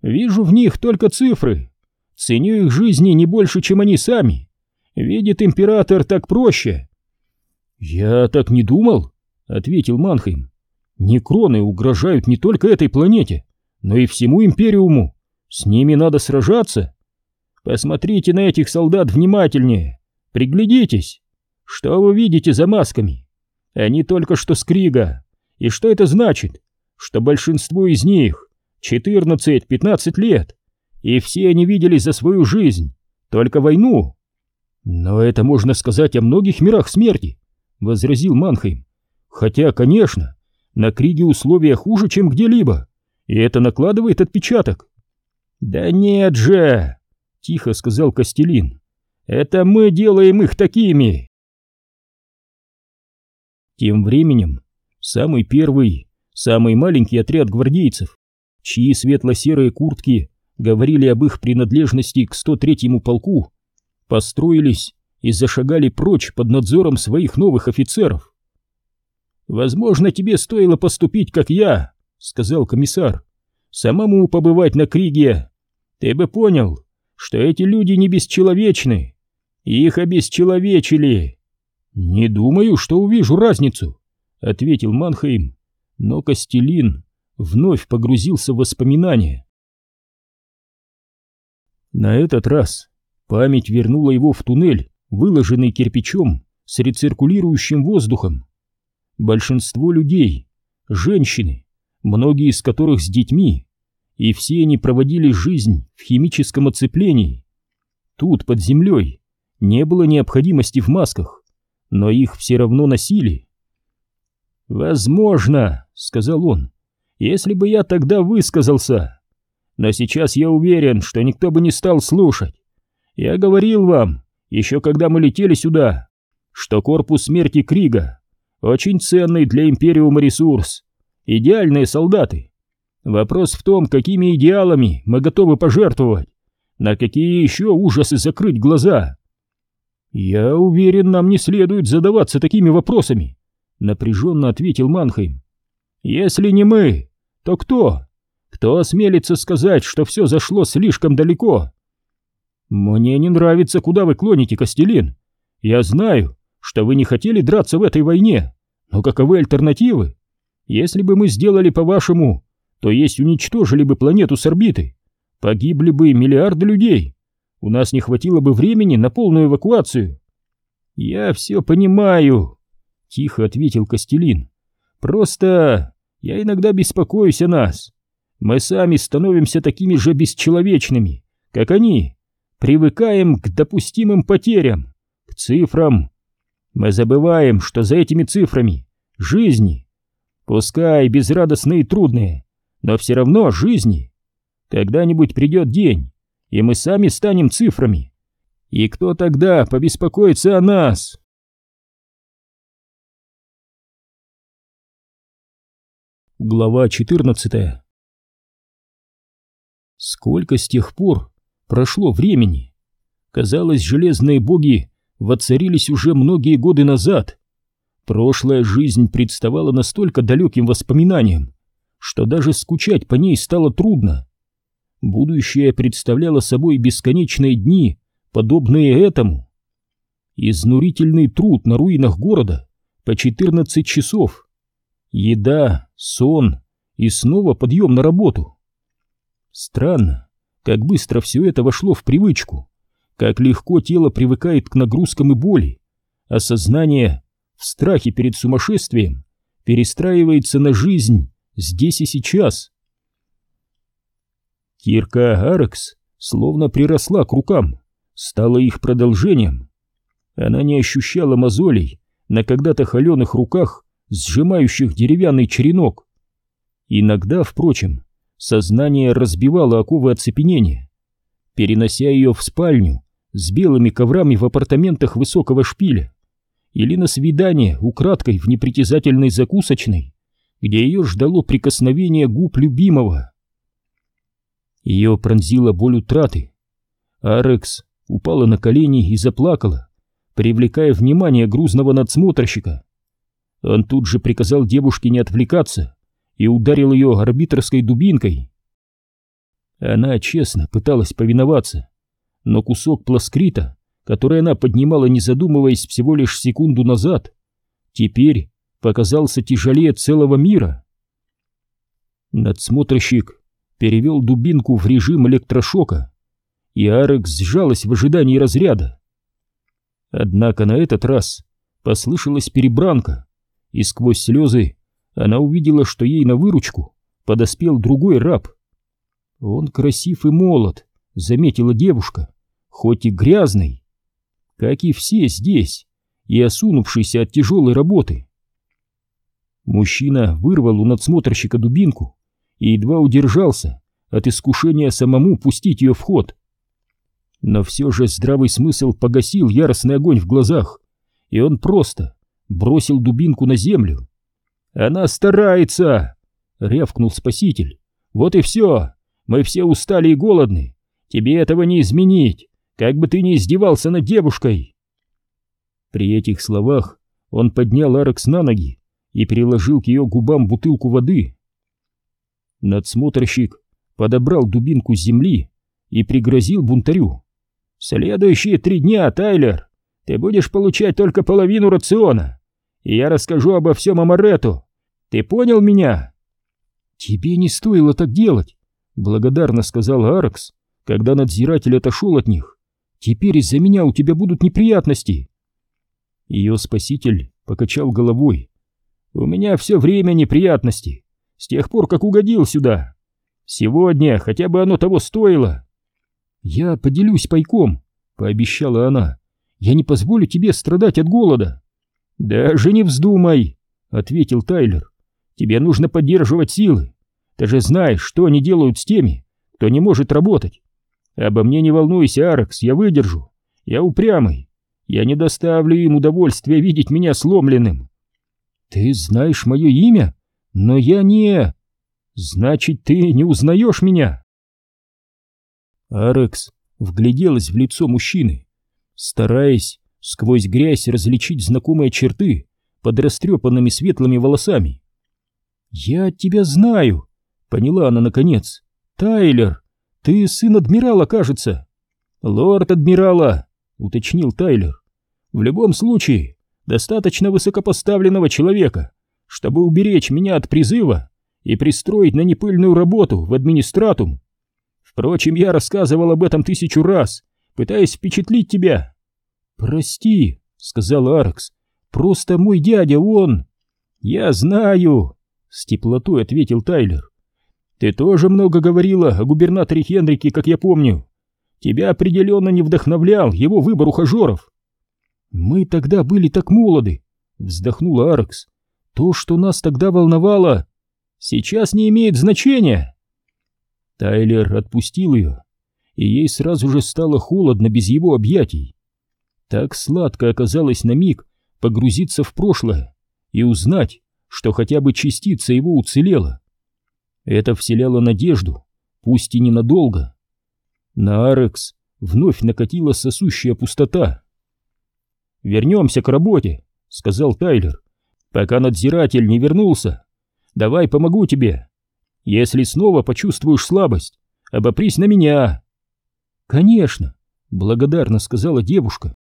Вижу в них только цифры. Ценю их жизни не больше, чем они сами. Видит император так проще. Я так не думал, ответил Манхейм. Некроны угрожают не только этой планете, но и всему Империуму. С ними надо сражаться. Посмотрите на этих солдат внимательнее. Приглядитесь. Что вы видите за масками? Они только что с Крига. И что это значит? Что большинству из них 14-15 лет, и все они видели за свою жизнь только войну. Но это можно сказать о многих мирах смерти, возразил Манхейм. Хотя, конечно, на Криге условия хуже, чем где-либо, и это накладывает отпечаток. Да нет же, тихо сказал Костелин. Это мы делаем их такими. Тем временем самый первый, самый маленький отряд гвардейцев, чьи светло-серые куртки говорили об их принадлежности к 103-му полку, построились и зашагали прочь под надзором своих новых офицеров. «Возможно, тебе стоило поступить, как я», — сказал комиссар, — «самому побывать на Криге. Ты бы понял, что эти люди не бесчеловечны. Их обесчеловечили». «Не думаю, что увижу разницу», — ответил Манхейм, но Костелин вновь погрузился в воспоминания. На этот раз память вернула его в туннель, выложенный кирпичом с рециркулирующим воздухом. Большинство людей — женщины, многие из которых с детьми, и все они проводили жизнь в химическом оцеплении. Тут, под землей, не было необходимости в масках, но их все равно носили. «Возможно», — сказал он, — «если бы я тогда высказался». Но сейчас я уверен, что никто бы не стал слушать. Я говорил вам, еще когда мы летели сюда, что корпус смерти Крига очень ценный для Империума ресурс. Идеальные солдаты. Вопрос в том, какими идеалами мы готовы пожертвовать, на какие еще ужасы закрыть глаза. Я уверен, нам не следует задаваться такими вопросами, напряженно ответил Манхейм. Если не мы, то кто? Кто осмелится сказать, что все зашло слишком далеко? Мне не нравится, куда вы клоните, Костелин. Я знаю, что вы не хотели драться в этой войне, но каковы альтернативы? Если бы мы сделали по-вашему, то есть уничтожили бы планету с орбиты, погибли бы миллиарды людей. У нас не хватило бы времени на полную эвакуацию. Я все понимаю, тихо ответил Костелин. Просто я иногда беспокоюсь о нас мы сами становимся такими же бесчеловечными, как они, привыкаем к допустимым потерям, к цифрам. Мы забываем, что за этими цифрами жизни, пускай безрадостные и трудные, но все равно жизни. Когда-нибудь придет день, и мы сами станем цифрами. И кто тогда побеспокоится о нас? Глава четырнадцатая Сколько с тех пор прошло времени? Казалось, железные боги воцарились уже многие годы назад. Прошлая жизнь представала настолько далеким воспоминанием, что даже скучать по ней стало трудно. Будущее представляло собой бесконечные дни, подобные этому. Изнурительный труд на руинах города по 14 часов. Еда, сон и снова подъем на работу. Странно, как быстро все это вошло в привычку, как легко тело привыкает к нагрузкам и боли, а сознание в страхе перед сумасшествием перестраивается на жизнь здесь и сейчас. Кирка Арекс словно приросла к рукам, стала их продолжением. Она не ощущала мозолей на когда-то холеных руках, сжимающих деревянный черенок. Иногда, впрочем, Сознание разбивало оковы оцепенения. Перенося ее в спальню с белыми коврами в апартаментах высокого шпиля или на свидание украдкой в непритязательной закусочной, где ее ждало прикосновение губ любимого. Ее пронзила боль утраты. Арекс упала на колени и заплакала, привлекая внимание грузного надсмотрщика. Он тут же приказал девушке не отвлекаться и ударил ее арбитрской дубинкой. Она честно пыталась повиноваться, но кусок пласкрита, который она поднимала, не задумываясь всего лишь секунду назад, теперь показался тяжелее целого мира. Надсмотрщик перевел дубинку в режим электрошока, и Арекс сжалась в ожидании разряда. Однако на этот раз послышалась перебранка, и сквозь слезы она увидела, что ей на выручку подоспел другой раб. «Он красив и молод», — заметила девушка, — «хоть и грязный, как и все здесь, и осунувшийся от тяжелой работы». Мужчина вырвал у надсмотрщика дубинку и едва удержался от искушения самому пустить ее в ход. Но все же здравый смысл погасил яростный огонь в глазах, и он просто бросил дубинку на землю. «Она старается!» — рявкнул спаситель. «Вот и все! Мы все устали и голодны! Тебе этого не изменить, как бы ты ни издевался над девушкой!» При этих словах он поднял Аракс на ноги и приложил к ее губам бутылку воды. Надсмотрщик подобрал дубинку с земли и пригрозил бунтарю. «Следующие три дня, Тайлер, ты будешь получать только половину рациона, и я расскажу обо всем Амарету. Ты понял меня?» «Тебе не стоило так делать», — благодарно сказал Аракс, когда надзиратель отошел от них. «Теперь из-за меня у тебя будут неприятности». Ее спаситель покачал головой. «У меня все время неприятности, с тех пор, как угодил сюда. Сегодня хотя бы оно того стоило». «Я поделюсь пайком», — пообещала она. «Я не позволю тебе страдать от голода». «Даже не вздумай», — ответил Тайлер. «Тебе нужно поддерживать силы. Ты же знаешь, что они делают с теми, кто не может работать. Обо мне не волнуйся, Аракс, я выдержу. Я упрямый. Я не доставлю им удовольствия видеть меня сломленным». «Ты знаешь мое имя? Но я не...» «Значит, ты не узнаешь меня?» Арекс вгляделась в лицо мужчины, стараясь сквозь грязь различить знакомые черты под растрепанными светлыми волосами. «Я тебя знаю», — поняла она наконец. «Тайлер, ты сын адмирала, кажется». «Лорд адмирала», — уточнил Тайлер. «В любом случае, достаточно высокопоставленного человека, чтобы уберечь меня от призыва и пристроить на непыльную работу в администратум. Впрочем, я рассказывал об этом тысячу раз, пытаясь впечатлить тебя. Прости, сказал Аркс. Просто мой дядя, он. Я знаю, с теплотой ответил Тайлер. Ты тоже много говорила о губернаторе Хенрике, как я помню. Тебя определенно не вдохновлял его выбор ухажеров. Мы тогда были так молоды, вздохнула Аркс. То, что нас тогда волновало, сейчас не имеет значения. Тайлер отпустил ее, и ей сразу же стало холодно без его объятий. Так сладко оказалось на миг погрузиться в прошлое и узнать, что хотя бы частица его уцелела. Это вселяло надежду, пусть и ненадолго. На Арекс вновь накатила сосущая пустота. «Вернемся к работе», — сказал Тайлер, — «пока надзиратель не вернулся. Давай помогу тебе». Если снова почувствуешь слабость, обопрись на меня. Конечно, благодарно сказала девушка.